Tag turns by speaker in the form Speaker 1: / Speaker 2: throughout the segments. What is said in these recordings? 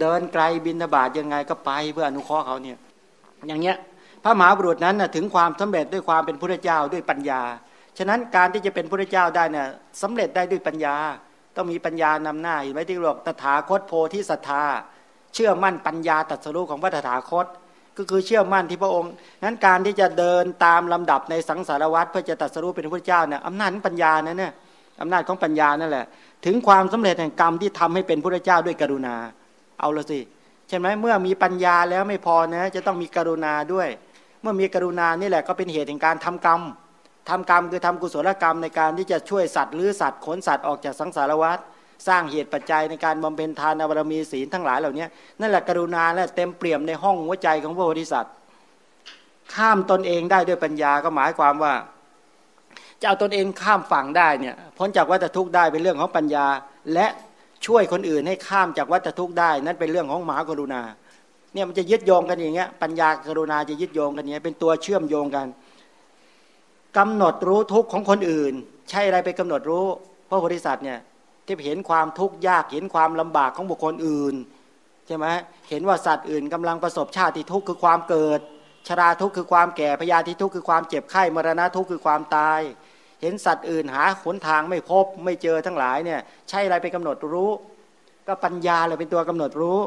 Speaker 1: เดินไกลบินบาตยังไงก็ไปเพื่ออนุเคราะห์เขาเนี่ยอย่างเงี้ยพระมหาบุรุษนั้นนะถึงความสำเร็จด้วยความเป็นพระเจ้าด้วยปัญญา ฉะนั้นการที่จะเป็นพระเจ้าได้เนี่ยสำเร็จได้ด้วยปัญญา ต้องมีปัญญานำหน้าเห็นไหมที่บอกตถาคตโพธิศรัทธา เชื่อมั่นปัญญาตรัสรู้ของพระตถาคต ก็คือเชื่อมั่นที่พระองค์นั้นการที่จะเดินตามลำดับในสังสารวัฏเพื่อจะตรัสรู้เป็นพระเจ้าเนี่ยอำนาจปัญญานั่นเนี่ยอำนาจของปัญญานั่นแหละ ถึงความสำเร็จแห่งกรรมที่ทำให้เป็นพระเจ้าด้วยกรุณา เอาละสิใช่ไหมเมื่อมีปัญญาแล้วไม่พอนะ จะต้องมีกรุณาด้วย เมื่อมีกรุณานี่แหละก็เป็นเหตุแห่งการทำกรรมทำกรรมคือทำกุศลกรรมในการที่จะช่วยสัตว์หรือสัตว์ขนสัตว์ออกจากสังสารวัฏสร้างเหตุปัจจัยในการบำเพ็ญทานบารมีศีลทั้งหลายเหล่านี้นั่นแหละกรุณาและเต็มเปี่ยมในห้องหัวใจของพระโพธิสัตว์ ข้ามตนเองได้ด้วยปัญญาก็หมายความว่าจะเอาตนเองข้ามฝั่งได้เนี่ยพ้นจากวัฏทุกข์ได้เป็นเรื่องของปัญญา และ ช่วยคนอื่นให้ข้ามจากวัฏทุกข์ได้ นั่นเป็นเรื่องของมหากรุณา เนี่ยมันจะยึดโยงกันอย่างเงี้ย ปัญญากรุณาจะยึดโยงกันเนี้ยเป็นตัวเชื่อมโยงกันกำหนดรู้ทุกข์ของคนอื่น ใช่อะไรไปกำหนดรู้พระโพธิสัตว์เนี่ยที่เห็นความทุกข์ยากเห็นความลำบากของบุคคลอื่นใช่ไหมเห็นว่าสัตว์อื่นกำลังประสบชาติทุกข์คือความเกิด ชราทุกข์คือความแก่พยาธิทุกข์คือความเจ็บไข้มรณะทุกข์คือความตาย ห็นสัตว์อื่นหาขนทางไม่พบ ไม่เจอทั้งหลายเนี่ยใช่อะไรไปกำหนดรู้ ก็ปัญญาเลยเป็นตัวกำหนดรู้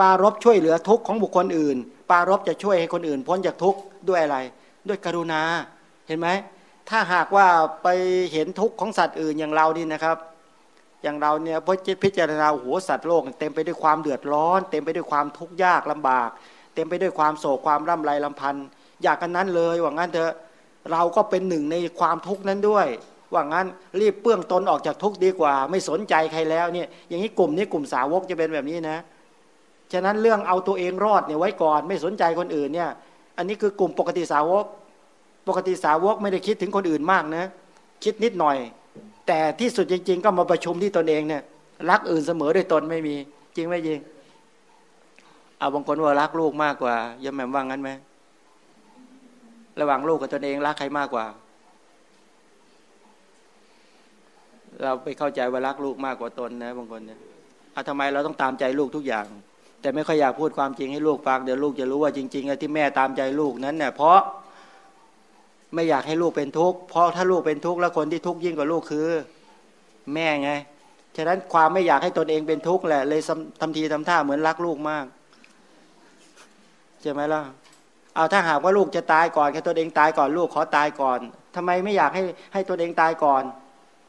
Speaker 1: ปารบช่วยเหลือทุกข์ของบุคคลอื่น ปารบจะช่วยให้คนอื่นพ้นจากทุกข์ด้วยอะไร ด้วยกรุณาเห็นไหมถ้าหากว่าไปเห็นทุกข์ของสัตว์อื่นอย่างเรานี่นะครับ อย่างเราเนี่ยพิจารณาหัวสัตว์โลก เต็มไปด้วยความเดือดร้อน เต็มไปด้วยความทุกข์ยากลำบาก เต็มไปด้วยความโศกความร่ำไรลำพันธ์อยากกันนั้นเลยว่างั้นเถอะ เราก็เป็นหนึ่งในความทุกข์นั้นด้วยว่างั้นรีบเปื้องตนออกจากทุกข์ดีกว่า ไม่สนใจใครแล้วเนี่ยอย่างนี้กลุ่มนี้กลุ่มสาวกจะเป็นแบบนี้นะ ฉะนั้นเรื่องเอาตัวเองรอดเนี่ยไว้ก่อนไม่สนใจคนอื่นเนี่ย อันนี้คือกลุ่มปกติสาวก ปกติสาวกไม่ได้คิดถึงคนอื่นมากนะ คิดนิดหน่อย แต่ที่สุดจริง ๆ ก็มาประชุมที่ตนเองเนี่ยรักอื่นเสมอด้วยตนไม่มี จริงไหมจริงเอาบางคนว่ารักลูกมากกว่ายมแหม่มว่างั้นไหม ระหว่างลูกกับตนเองรักใครมากกว่า เราไปเข้าใจว่ารักลูกมากกว่าตนนะบางคนเนี่ยเอาทำไมเราต้องตามใจลูกทุกอย่าง แต่ไม่ค่อยอยากพูดความจริงให้ลูกฟังเดี๋ยวลูกจะรู้ว่าจริงๆที่แม่ตามใจลูกนั้นเนี่ยเพราะไม่อยากให้ลูกเป็นทุกข์เพราะถ้าลูกเป็นทุกข์แล้วคนที่ทุกข์ยิ่งกว่าลูกคือ แม่ไงฉะนั้นความไม่อยากให้ตนเองเป็นทุกข์แหละเลยทำทีทำท่าเหมือนรักลูกมากใช่ไหมล่ะ เอาถ้าหากว่าลูกจะตายก่อนแค่ตัวเองตายก่อนลูกขอตายก่อนทำไมไม่อยากให้ให้ตัวเองตายก่อน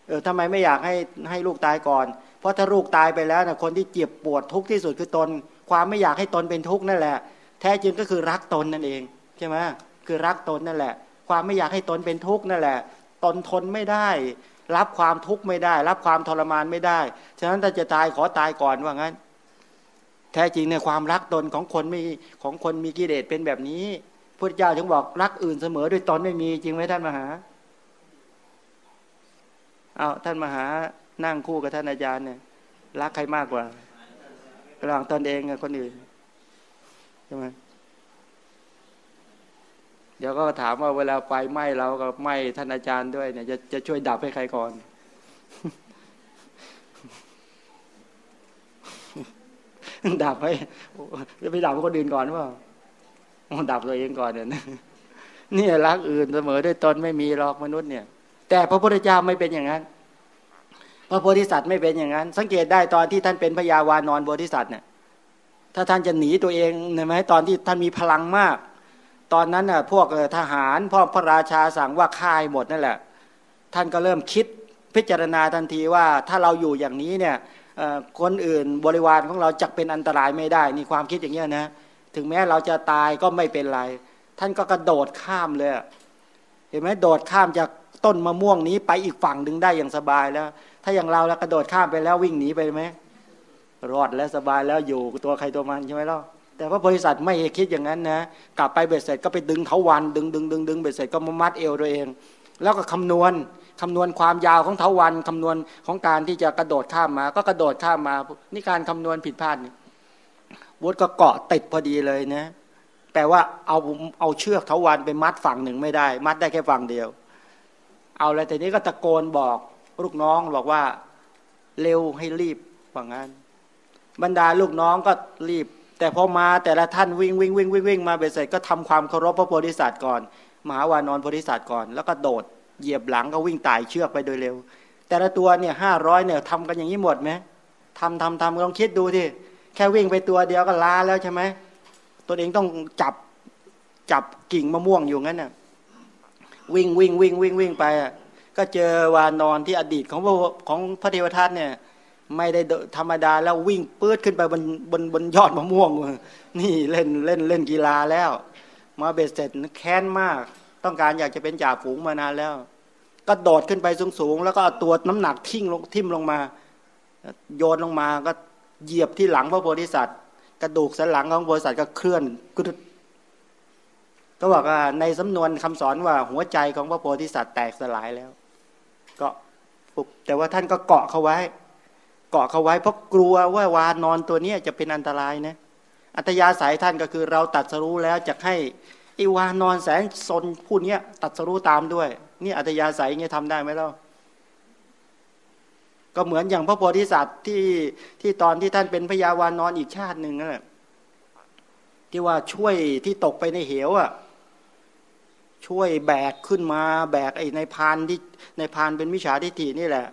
Speaker 1: เออทำไมไม่อยากให้ให้ลูกตายก่อน เพราะถ้าลูกตายไปแล้วนะคนที่เจ็บปวดทุกข์ที่สุดคือตน ความไม่อยากให้ตนเป็นทุกข์นั่นแหละ แท้จริงก็คือรักตนนั่นเองใช่ไหมคือรักตนนั่นแหละ ความไม่อยากให้ตนเป็นทุกข์นั่นแหละ ตนทนไม่ได้ รับความทุกข์ไม่ได้ รับความทรมานไม่ได้ ฉะนั้นถ้าจะตายขอตายก่อนว่างั้น ท้จริงในความรักตนของคนไม่ของคนมีกิเลสเป็นแบบนี้พุทธเจ้าถึงบอกรักอื่นเสมอด้วยตนไม่มีจริงไหมท่านมหาเอาท่านมหานั่งคู่กับท่านอาจารย์เนี่ยรักใครมากกว่าระหว่างตนเองกับคนอื่นใช่ไหมเดี๋ยวก็ถามว่าเวลาไฟไหม้เรากับไหม้ท่านอาจารย์ด้วยเนี่ยจะจะช่วยดับให้ใครก่อน ดับให้จะไปดับคนอื่นก่อนว่าดับตัวเองก่อนเนี่ยนี่รักอื่นเสมอด้วยตนไม่มีหรอกมนุษย์เนี่ย แต่พระพุทธเจ้าไม่เป็นอย่างนั้น พระโพธิสัตว์ไม่เป็นอย่างนั้น สังเกตได้ตอนที่ท่านเป็นพญาวานอนโพธิสัตว์เนี่ย ถ้าท่านจะหนีตัวเองเห็นไหมตอนที่ท่านมีพลังมาก ตอนนั้นน่ะพวกทหารพ่อพระราชาสั่งว่าฆ่าหมดนั่นแหละ ท่านก็เริ่มคิดพิจารณาทันทีว่าถ้าเราอยู่อย่างนี้เนี่ย คนอื่นบริวารของเราจะเป็นอันตรายไม่ได้ นี่ความคิดอย่างเงี้ยนะ ถึงแม้เราจะตายก็ไม่เป็นไร ท่านก็กระโดดข้ามเลย เห็นไหมโดดข้ามจากต้นมะม่วงนี้ไปอีกฝั่งหนึ่งได้อย่างสบายแล้ว ถ้าอย่างเราแล้วกระโดดข้ามไปแล้ววิ่งหนีไปไหมรอดแล้วสบายแล้วอยู่ตัวใครตัวมันใช่ไหมล่ะแต่ว่าบริษัทไม่คิดอย่างนั้นนะ กลับไปเบ็ดเสร็จก็ไปดึงเทวันดึงดึงดึงดึงเบ็ดเสร็จก็มามัดเอวตัวเอง แล้วก็คำนวณ คำนวณความยาวของเทวันคำนวณของการที่จะกระโดดข้ามมา ก็กระโดดข้ามมา นี่การคำนวณผิดพลาดวุฒก็เกาะติดพอดีเลยนะแปลว่าเอาเอาเชือกเทวันไปมัดฝั่งหนึ่งไม่ได้ มัดได้แค่ฝั่งเดียว เอาอะไรแต่นี้ก็ตะโกนบอกลูกน้องบอกว่าเร็วให้รีบว่างั้น บรรดาลูกน้องก็รีบ แต่พอมาแต่ละท่านวิ่งวิ่งวิ่งวิ่งวิ่งมาเบสเสร็จก็ทำความเคารพพระโพธิสัตว์ก่อนมหาวานอนโพธิสัตว์ก่อน แล้วก็โดด เหยียบหลังก็วิ่งไต่เชือกไปโดยเร็ว แต่ละตัวเนี่ยห้าร้อยเนี่ยทำกันอย่างนี้หมดไหมทำทำทำลองคิดดูที่แค่วิ่งไปตัวเดียวก็ล้าแล้วใช่ไหมตัวเองต้องจับจับกิ่งมะม่วงอยู่งั้นน่ะวิ่งวิ่งวิ่งวิ่งวิ่งไปอะก็เจอวานอนที่อดีตของพระของพระเทวทัตเนี่ย ไม่ได้ธรรมดาแล้ววิ่งปื้ดขึ้นไปบนบนบนยอดมะม่วงนี่เล่นเล่นเล่นกีฬาแล้ว มาเบ็ดเสร็จแค้นมาก ต้องการอยากจะเป็นจ่าฝูงมานานแล้ว ก็โดดขึ้นไปสูงๆ แล้วก็ตัวน้ำหนักทิ้งลงทิ่มลงมา โยนลงมาก็เหยียบที่หลังพระโพธิสัตว์ กระดูกสันหลังของโพธิสัตว์ก็เคลื่อนกึดก็บอกว่าในสำนวนคำสอนว่าหัวใจของพระโพธิสัตว์แตกสลายแล้ว ก็ปุ๊บแต่ว่าท่านก็เกาะเขาไว้ เกาะเขาไว้เพราะกลัวว่าวานอนตัวนี้จะเป็นอันตรายนะอัตยาสายท่านก็คือเราตัดสรู้แล้วจะให้ ไอ้วานอนแสงสนผู้นี้ยตัดสรู้ตามด้วย นี่อัตยาสายเงี้ยทำได้ไหมเล่ะก็เหมือนอย่างพระโพธิสัตว์ที่ที่ตอนที่ท่านเป็นพญาวานอนอีกชาติหนึ่งนั่นแหละที่ว่าช่วยที่ตกไปในเหวอะช่วยแบกขึ้นมา แบกไอ้ในพานที่ในพานเป็นมิจฉาทิฏฐินี่แหละ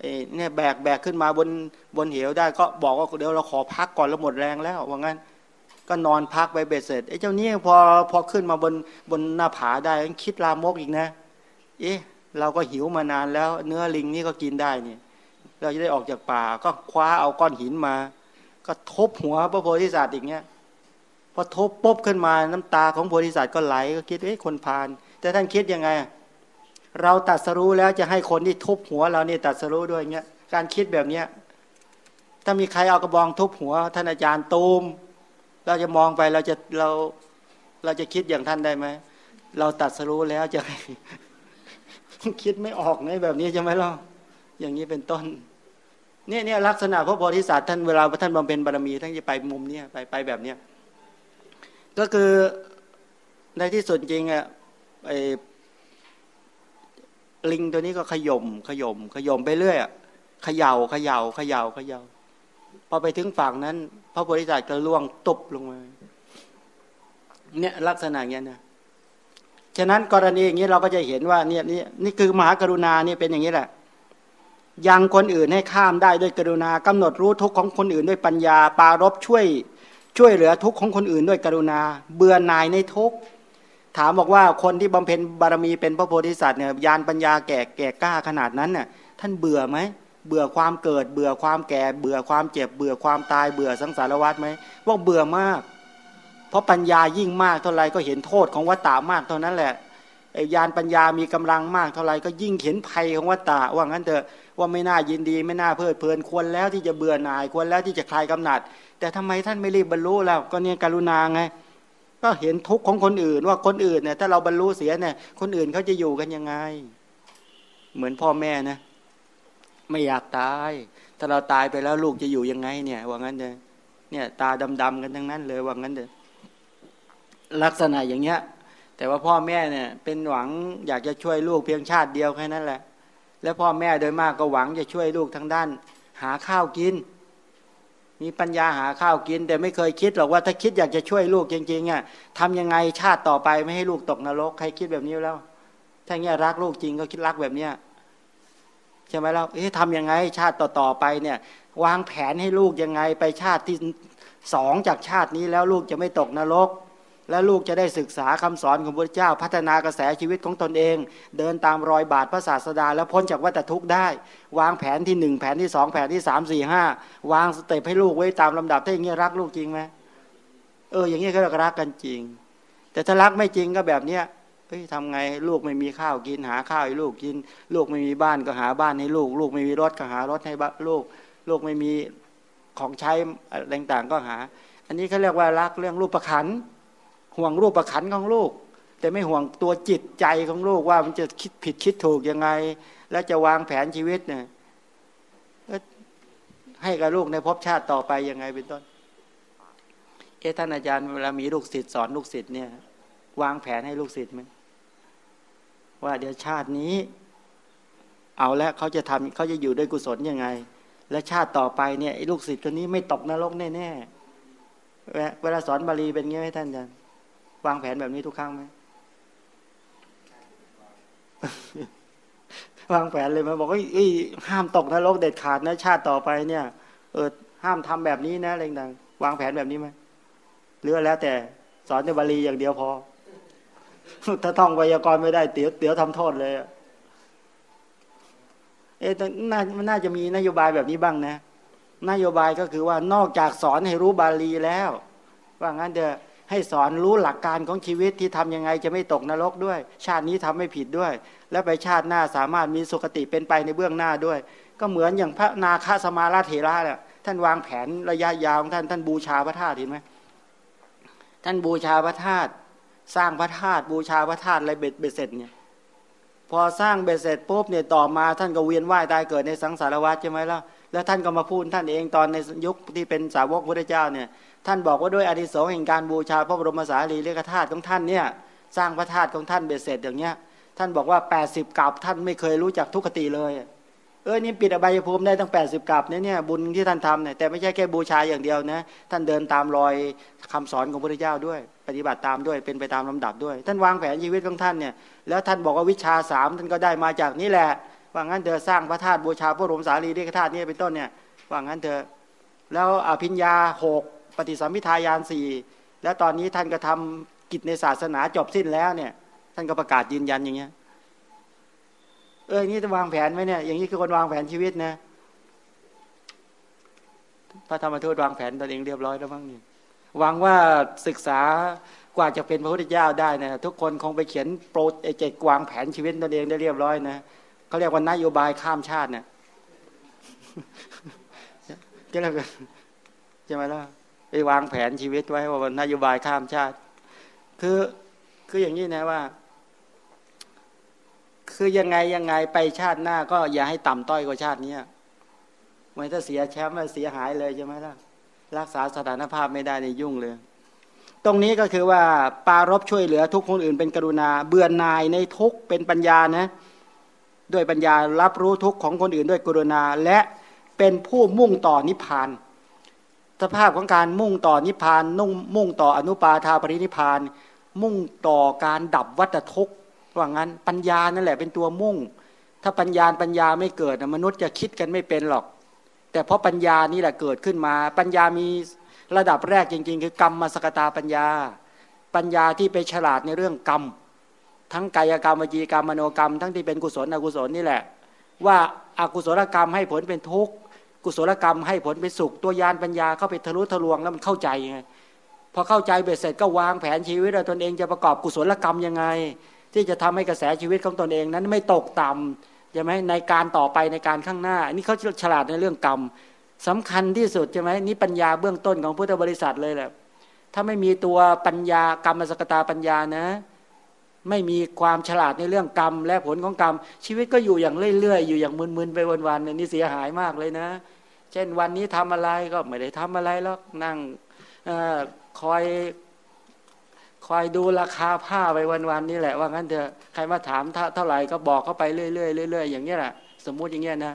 Speaker 1: ไอ้เนี่ยแบกแบกขึ้นมาบนบนเหวได้ก็บอกว่าเดี๋ยวเราขอพักก่อนแล้วหมดแรงแล้วว่างั้น ก็นอนพักไปเบ็ดเสร็จไอ้เจ้านี้พอพอขึ้นมาบนบนหน้าผาได้คิดลามกอีกนะ เอ๊ะ เราก็หิวมานานแล้ว เนื้อลิงนี่ก็กินได้เนี่ยเราจะได้ออกจากป่าก็คว้าเอาก้อนหินมา ก็ทบหัวพระโพธิสัตว์อย่างเงี้ยพอทบปุ๊บขึ้นมาน้ำตาของโพธิสัตว์ก็ไหลก็คิดเอ้คนพานแต่ท่านคิดยังไง เราตัดสรู้แล้วจะให้คนที่ทุบหัวเราเนี่ยตัดสรู้ด้วยเงี้ยการคิดแบบเนี้ยถ้ามีใครเอากระบองทุบหัวท่านอาจารย์ตูม เราจะมองไปเราจะเราเราจะคิดอย่างท่านได้ไหมเราตัดสรู้แล้วจะคิดไม่ออกในแบบนี้ใช่ไหมล่ะอย่างนี้เป็นต้นเนี่ยเนี่ยลักษณะพระโพธิสัตว์ท่านเวลาท่านบำเพ็ญบารมีท่านจะไปมุมเนี้ยไปไปแบบเนี้ยก็คือในที่สุดจริงอะไอลิงตัวนี้ก็ขย่มขย่มขย่มไปเรื่อยอะเขย่าเขย่าเขย่าเขย่า พอไปถึงฝั่งนั้น พระโพธิสัตว์ก็ล่วงตบลงมาเนี่ยลักษณะเนี้ยนะฉะนั้นกรณีอย่างนี้เราก็จะเห็นว่าเนี่ยนี่นี่คือมหากรุณาเนี่ยเป็นอย่างนี้แหละ ยังคนอื่นให้ข้ามได้ด้วยกรุณากำหนดรู้ทุกข์ของคนอื่นด้วยปัญญา ปารบช่วยช่วยเหลือทุกข์ของคนอื่นด้วยกรุณา เบื่อหน่ายในทุกข์ถามบอกว่าคนที่บำเพ็ญบารมีเป็นพระโพธิสัตว์เนี่ยยานปัญญาแก่แก่กล้าขนาดนั้นน่ยท่านเบื่อไหม เบื่อความเกิด เบื่อความแก่ เบื่อความเจ็บ เบื่อความตาย เบื่อสังสารวัฏไหมว่าเบื่อมาก เพราะปัญญายิ่งมากเท่าไรก็เห็นโทษของวัฏฏามากเท่านั้นแหละยานปัญญามีกำลังมากเท่าไรก็ยิ่งเห็นภัยของวัฏฏะว่างั้นเถอะว่าไม่น่ายินดี ไม่น่าเพลิดเพลินควรแล้วที่จะเบื่อหน่ายควรแล้วที่จะคลายกำหนัด แต่ทำไมท่านไม่รีบบรรลุแล้วก็เนี่ยกรุณาไงก็เห็นทุกข์ของคนอื่น ว่าคนอื่นเนี่ยถ้าเราบรรลุเสียเนี่ยคนอื่นเขาจะอยู่กันยังไง เหมือนพ่อแม่นะ ไม่อยากตาย ถ้าเราตายไปแล้วลูกจะอยู่ยังไง เนี่ย ว่างั้นเลยเนี่ย ตาดำๆกันทั้งนั้นเลยว่างั้นเลยลักษณะอย่างเงี้ย แต่ว่าพ่อแม่เนี่ย เป็นหวังอยากจะช่วยลูกเพียงชาติเดียวแค่นั้นแหละ แล้วพ่อแม่โดยมากก็หวังจะช่วยลูกทางด้าน หาข้าวกิน มีปัญญาหาข้าวกิน แต่ไม่เคยคิดหรอกว่าถ้าคิดอยากจะช่วยลูกจริงๆอะทำยังไงชาติต่อไปไม่ให้ลูกตกนรกใครคิดแบบนี้แล้ว ถ้าเงี้ยรักลูกจริงก็คิดรักแบบเนี้ย ใช่ไหมล่ะเอ๊ะทำยังไงชาติต่อๆไปเนี่ย วางแผนให้ลูกยังไงไปชาติที่สองจากชาตินี้แล้วลูกจะไม่ตกนรก และลูกจะได้ศึกษาคำสอนของพระเจ้า พัฒนากระแสชีวิตของตนเอง เดินตามรอยบาทพระศาสดา แล้วพ้นจากวัฏทุกข์ได้ วางแผนที่หนึ่งแผนที่สองแผนที่สามสี่ห้าวางสเต็ปให้ลูกไว้ตามลำดับถ้าอย่างนี้รักลูกจริงไหมเอออย่างนี้ก็รักกันจริง แต่ถ้ารักไม่จริงก็แบบเนี้ย เฮ้ยทำไงลูกไม่มีข้าวกินหาข้าวให้ลูกกิน ลูกไม่มีบ้านก็หาบ้านให้ลูก ลูกไม่มีรถก็หารถให้ลูก ลูกไม่มีของใช้อะไรต่างก็หา อันนี้เขาเรียกว่ารักเรื่องรูปประคันห่วงรูปประคันของลูก แต่ไม่ห่วงตัวจิตใจของลูกว่ามันจะคิดผิดคิดถูกยังไง แล้วจะวางแผนชีวิตเนี่ยให้กับลูกในภพชาติต่อไปยังไงเป็นต้น เอท่านอาจารย์เวลามีลูกศิษย์สอนลูกศิษย์เนี่ย วางแผนให้ลูกศิษย์ไหม ว่าเดี๋ยวชาตินี้ เอาแล้วเขาจะทำเขาจะอยู่ด้วยกุศลยังไง และชาติต่อไปเนี่ยไอ้ลูกศิษย์คนนี้ไม่ตกนรกแน่ๆเวลาสอนบาลีเป็นไงไหมท่านอาจารย์วางแผนแบบนี้ทุกครั้งไหมวางแผนเลยมาบอกว่าห้ามตกนรกเด็ดขาดนะ ชาติต่อไปเนี่ย เออห้ามทำแบบนี้นะอะไรต่างวางแผนแบบนี้ไหมหรือแล้วแต่สอนในบาลีอย่างเดียวพอ ถ้าท่องไวยากรณ์ไม่ได้เตี๋ยวเตี๋ยวทำโทษเลย เอ๊ะน่ามันน่าจะมีนโยบายแบบนี้บ้างนะ นโยบายก็คือว่านอกจากสอนให้รู้บาลีแล้ว ว่างั้นเดอให้สอนรู้หลักการของชีวิตที่ทํำยังไงจะไม่ตกนรกด้วย ชาตินี้ทำไม่ผิดด้วย และไปชาติหน้าสามารถมีสุคติเป็นไปในเบื้องหน้าด้วย ก็เหมือนอย่างพระนาคาสมาราเถระเนี่ยท่านวางแผนระยะยาวของท่านท่านบูชาพระธาตุเห็นไหมท่านบูชาพระธาตุ สร้างพระธาตุบูชาพระธาตุอะไรเบ็ดเบ็ดเสร็จเนี่ย พอสร้างเบ็ดเสร็จปุ๊บเนี่ยต่อมาท่านก็เวียนว่ายตายเกิดในสังสารวัฏใช่ไหมล่ะแล้วท่านก็มาพูดท่านเองตอนในยุคที่เป็นสาวกพระเจ้าเนี่ย ท่านบอกว่าด้วยอดิสงแห่งการบูชาพระบรมสารีริกธาตุของท่านเนี่ย สร้างพระธาตุของท่านเบ็ดเสร็จอย่างเงี้ย ท่านบอกว่า 80กับท่านไม่เคยรู้จักทุกขติเลย ออนี่ปิดอบายภูมิได้ตั้ง 80กับเนี่ยเนี่ยบุญที่ท่านทำเนี่ยแต่ไม่ใช่แค่บูชาอย่างเดียวนะท่านเดินตามรอยคำสอนของพระเจ้าด้วย ปฏิบัติตามด้วยเป็นไปตามลำดับด้วย ท่านวางแผนชีวิตของท่านเนี่ยแล้วท่านบอกว่าวิชาสามท่านก็ได้มาจากนี่แหละว่างั้นเธอสร้างพระธาตุบูชาพระบรมสารีริกธาตุนี่เป็นต้นเนี่ยว่างั้นเธอแล้วอภิญญาหกปฏิสัมพิทายานสี่แล้วตอนนี้ท่านก็ทำกิจในศาสนาจบสิ้นแล้วเนี่ยท่านก็ประกาศยืนยันอย่างเงี้ย เออนี่จะวางแผนไหมเนี่ยอย่างนี้คือคนวางแผนชีวิตนะพระธรรมทูตวางแผนตนเองเรียบร้อยแล้วบ้างนี่หวังว่าศึกษากว่าจะเป็นพระพุทธเจ้าได้นะทุกคนคงไปเขียนโปรเจกต์วางแผนชีวิตตนเองได้เรียบร้อยนะเขาเรียกว่านโยบายข้ามชาติเนี่ยก็แล้วกันใช่ไหมล่ะไปวางแผนชีวิตไว้ว่านโยบายข้ามชาติ คือคืออย่างนี้นะว่า คือยังไงยังไงไปชาติหน้าก็อย่าให้ต่ำต้อยกว่าชาตินี้เหมือนถ้าเสียแชมป์เสียหายเลยใช่ไหมล่ะรักษาสถานภาพไม่ได้ในยุ่งเลย ตรงนี้ก็คือว่าปารบช่วยเหลือทุกคนอื่นเป็นกรุณา เบื่อนายในทุกเป็นปัญญานะด้วยปัญญารับรู้ทุกของคนอื่นด้วยกรุณาและเป็นผู้มุ่งต่อนิพพาน สภาพของการมุ่งต่อนิพพานนุ่งมุ่งต่ออนุปาทาปรินิพพาน มุ่งต่อการดับวัฏทุกข์ ว่างั้นปัญญานั่นแหละเป็นตัวมุ่ง ถ้าปัญญาปัญญาไม่เกิดมนุษย์จะคิดกันไม่เป็นหรอก แต่เพราะปัญญานี่แหละเกิดขึ้นมา ปัญญามีระดับแรกจริง ๆ คือกรรมมสกตาปัญญา ปัญญาที่ไปฉลาดในเรื่องกรรม ทั้งกายกรรมวจีกรรมมโนกรรม ทั้งที่เป็นกุศลอกุศลนี่แหละ ว่าอากุศลกรรมให้ผลเป็นทุกข์กุศลกรรมให้ผลเป็นสุขตัวยานปัญญาเข้าไปทะลุทะลวงแล้วมันเข้าใจไงพอเข้าใจเบ็ดเสร็จก็วางแผนชีวิตเราตนเองจะประกอบกุศลกรรมยังไง ที่จะทำให้กระแสชีวิตของตนเองนั้นไม่ตกต่ำใช่ไหมในการต่อไปในการข้างหน้านี่เขาฉลาดในเรื่องกรรมสำคัญที่สุดใช่ไหมนี่ปัญญาเบื้องต้นของพุทธบริษัทเลยแหละถ้าไม่มีตัวปัญญากรรมสกตาปัญญานะ ไม่มีความฉลาดในเรื่องกรรม และผลของกรรม ชีวิตก็อยู่อย่างเรื่อยๆอยู่อย่างมึนๆไปวันๆนี่เสียหายมากเลยนะ เช่นวันนี้ทำอะไรก็ไม่ได้ทำอะไรแล้วนั่งอคอย คอยดูราคาผ้าไปวันๆนี่แหละว่างั้นเถอะใครมาถามเท่าไหร่ก็บอกเขาไปเรื่อยๆเรื่อยๆอย่างเงี้แหละสมมุติอย่างเงี้ยนะ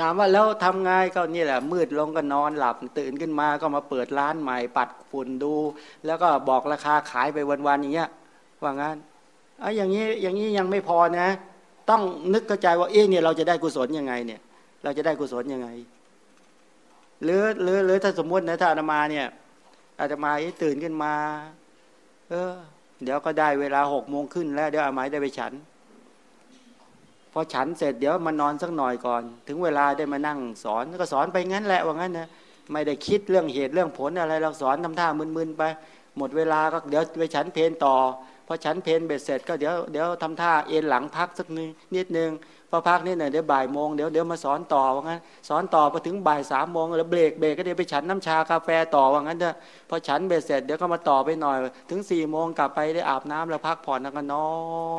Speaker 1: ถามว่าแล้วทำไงก็นี่แหละ มืดลงก็นอนหลับตื่นขึ้นมาก็มาเปิดร้านใหม่ปัดฝุ่นดู แล้วก็บอกราคาขายไปวันๆอย่างเงี้ยว่างั้นไอ้อย่างนี้อย่างนี้ยังไม่พอนะ ต้องนึกกระจายว่าเอ๊ะเนี่ยเราจะได้กุศลยังไงเนี่ย เราจะได้กุศลยังไง หรือหรือหรือถ้าสมมุตินะถ้าอาตมาเนี่ยอาตมาตื่นขึ้นมา เออ เดี๋ยวก็ได้เวลาหกโมงขึ้นแล้ว เดี๋ยวอาไม้ได้ไปฉัน พอฉันเสร็จเดี๋ยวมานอนสักหน่อยก่อน ถึงเวลาได้มานั่งสอนก็สอนไปงั้นแหละว่างั้นนะไม่ได้คิดเรื่องเหตุเรื่องผลอะไร เราสอนทำท่ามึนๆไป หมดเวลาก็เดี๋ยวไปฉันเพนต่อ พอฉันเพนเบ็ดเสร็จก็เดี๋ยวเดี๋ยวทำท่าเอนหลังพักสักนิดนิดนึงพอพักนี่หน่อยเดี๋ยวบ่ายโมงเดี๋ยวเดี๋ยวมาสอนต่อว่างั้นสอนต่อพอถึงบ่ายสามโมงแล้วเบรกเบรกก็เดี๋ยวไปฉันน้ำชากาแฟต่อว่างั้นเถอะพอฉันเบ็ดเสร็จเดี๋ยวก็มาต่อไปหน่อย ถึงสี่โมงกลับไปได้อาบน้ำแล้วพักผ่อนแล้วก็นอ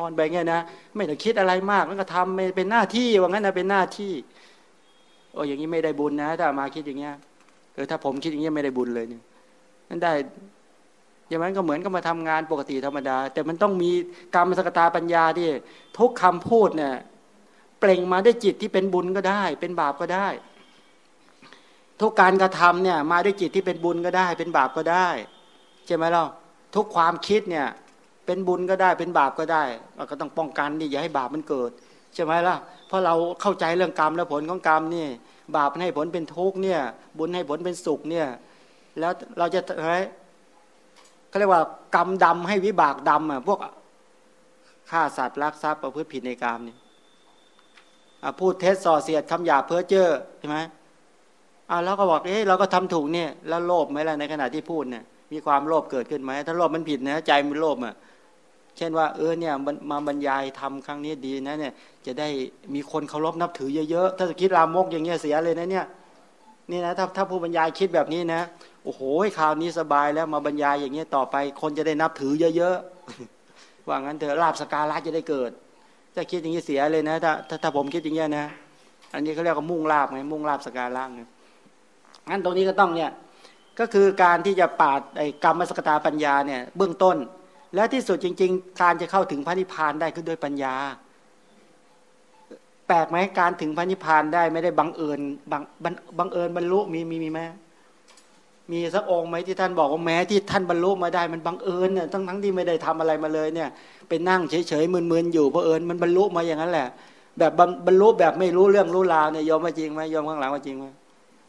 Speaker 1: นไปเงี้ยนะไม่ต้องคิดอะไรมากแล้วก็ทำเป็นหน้าที่ว่างั้นนะเป็นหน้าที่โอ้อย่างนี้ไม่ได้บุญนะถ้ามาคิดอย่างเงี้ยเออถ้าผมคิดอย่างเงี้ยไม่ได้บุญเลยเนี่ยนั่นได้ อย่างนั้นก็เหมือนก็มาทำงานปกติธรรมดา แต่มันต้องมีกรรมสกตาปัญญาที่ทุกคำพูดเนี่ยเปล่งมาได้จิตที่เป็นบุญก็ได้ เป็นบาปก็ได้ ทุกการกระทำเนี่ยมาด้วยจิตที่เป็นบุญก็ได้ เป็นบาปก็ได้ใช่ไหมล่ะทุกความคิดเนี่ยเป็นบุญก็ได้เป็นบาปก็ได้เราก็ต้องป้องกันดิอย่าให้บาปมันเกิดใช่ไหมล่ะเพราะเราเข้าใจเรื่องกรรมและผลของกรรมนี่บาปให้ผลเป็นทุกข์เนี่ยบุญให้ผลเป็นสุขเนี่ยแล้วเราจะอะไร เขาเรียกว่ากรรมดำให้วิบากดำอะพวกฆ่าสัตว์ลักทรัพย์ประพฤติผิดในกรรมนี่พูดเท็จส่อเสียดคำหยาเพ้อเจ้อใช่ไหมอ่าเราก็บอกเอ๊ะเราก็ทำถูกเนี่ย แล้วโลภไหมล่ะในขณะที่พูดเนี่ยมีความโลภเกิดขึ้นไหมถ้าโลภมันผิดนะใจมันโลภอะเช่นว่าเออเนี่ยมาบรรยายทำครั้งนี้ดีนะเนี่ย จะได้มีคนเคารพนับถือเยอะๆถ้าคิดรามกอย่างเงี้ยเสียเลยนะเนี่ยนี่นะถ้าถ้าผู้บรรยายคิดแบบนี้นะ โอ้โหคราวนี้สบายแล้วมาบรรยายอย่างเงี้ยต่อไป คนจะได้นับถือเยอะๆว่างั้นเถอะลาบสการะจะได้เกิดถ้าคิดอย่างนี้เสียเลยนะถ้าถ้าถ้าผมคิดอย่างเงี้ยนะ อันนี้เขาเรียกว่ามุ่งลาบไงมุ่งลาบสการะไงงั้นตรงนี้ก็ต้องเนี่ยก็คือการที่จะปาดไอ้กรรมสกตาปัญญาเนี่ยเบื้องต้น และที่สุดจริง ๆ การจะเข้าถึงพระนิพพานได้คือด้วยปัญญา แปลกไหมการถึงพระนิพพานได้ไม่ได้บังเอิญบังบังเอิญบรรลุมีมีมีไหม มีสักองค์ไหมที่ท่านบอกว่าแม้ที่ท่านบรรลุมาได้มันบังเอิญเนี่ยทั้งทั้งที่ไม่ได้ทำอะไรมาเลยเนี่ยไปนั่งเฉยๆมึนๆอยู่เพราะเอิญมันบรรลุมาอย่างนั้นแหละ แบบบรรลุแบบไม่รู้เรื่องรู้ราวเนี่ยยอมมาจริงไหมยอมข้างหลังว่าจริงไหม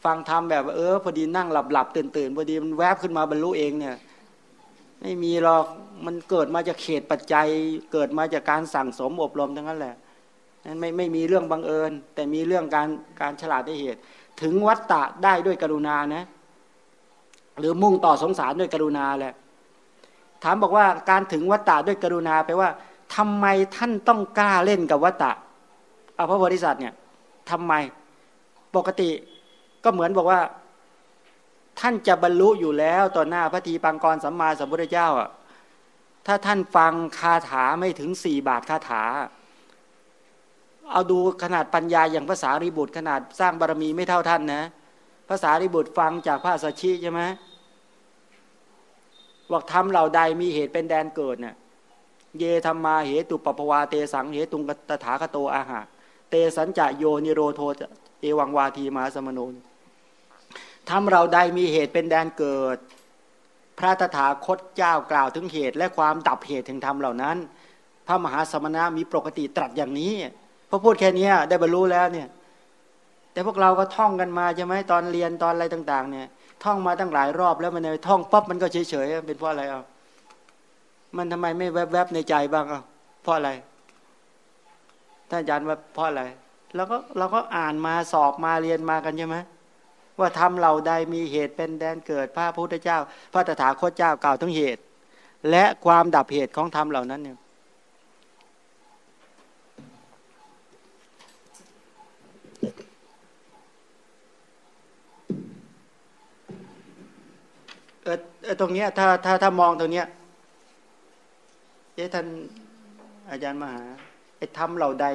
Speaker 1: ฟังทำแบบเออพอดีนั่งหลับหลับตื่นตื่นพอดีมันแวบขึ้นมาบรรลุเองเนี่ยไม่มีหรอกมันเกิดมาจากเขตปัจจัย เกิดมาจากการสั่งสมอบรมทั้งนั้นแหละนั้นไม่ไม่มีเรื่องบังเอิญ แต่มีเรื่องการการฉลาดได้เหตุ ถึงวัตตะได้ด้วยกรุณานะ หรือมุ่งต่อสงสารด้วยกรุณาแหละ ถามบอกว่าการถึงวัตตะด้วยกรุณาแปลว่าทำไมท่านต้องกล้าเล่นกับวัตตะเอาพระบริษัทเนี่ยทำไมปกติก็เหมือนบอกว่า ท่านจะบรรลุอยู่แล้วต่อหน้าพระทีปังกรสัมมาสัมพุทธเจ้าอะถ้าท่านฟังคาถาไม่ถึงสี่บาทคาถา เอาดูขนาดปัญญาอย่างภาษาริบุตรขนาดสร้างบารมีไม่เท่าท่านนะภาษาริบุตรฟังจากพระสัชชีใช่ไหม บอกทำเหล่าใดมีเหตุเป็นแดนเกิดเนี่ยเยธรรมาเหตุปปวาเตสังเหตุงตถาคโตอาหาเตสัญจะโยนิโรโทเอวังวาทีมาสมโนนทำเราใดมีเหตุเป็นแดนเกิด พระตถาคตเจ้ากล่าวถึงเหตุและความดับเหตุถึงธรรมเหล่านั้น พระมหาสมณะมีปกติตรัสอย่างนี้พอพูดแค่นี้ได้บรรลุแล้วเนี่ย แต่พวกเราก็ท่องกันมาใช่ไหมตอนเรียนตอนอะไรต่าง ๆ เนี่ย ท่องมาตั้งหลายรอบแล้วมันท่องปั๊บมันก็เฉยๆเป็นเพราะอะไรอะมันทำไมไม่แวบๆในใจบ้างอะเพราะอะไรท่านอาจารย์ว่าเพราะอะไรเราก็เราก็อ่านมาสอบมาเรียนมากันใช่ไหมว่าทำเหล่าใดมีเหตุเป็นแดนเกิดพระพุทธเจ้า พระตถาคตเจ้ากล่าวทั้งเหตุ และความดับเหตุของธรรมเหล่านั้นเนี่ยเออ ตรงเนี้ยถ้าถ้าถ้ามองตรงเนี้ยเอ๊ะท่านอาจารย์มหาไอ้ทำเหล่าใด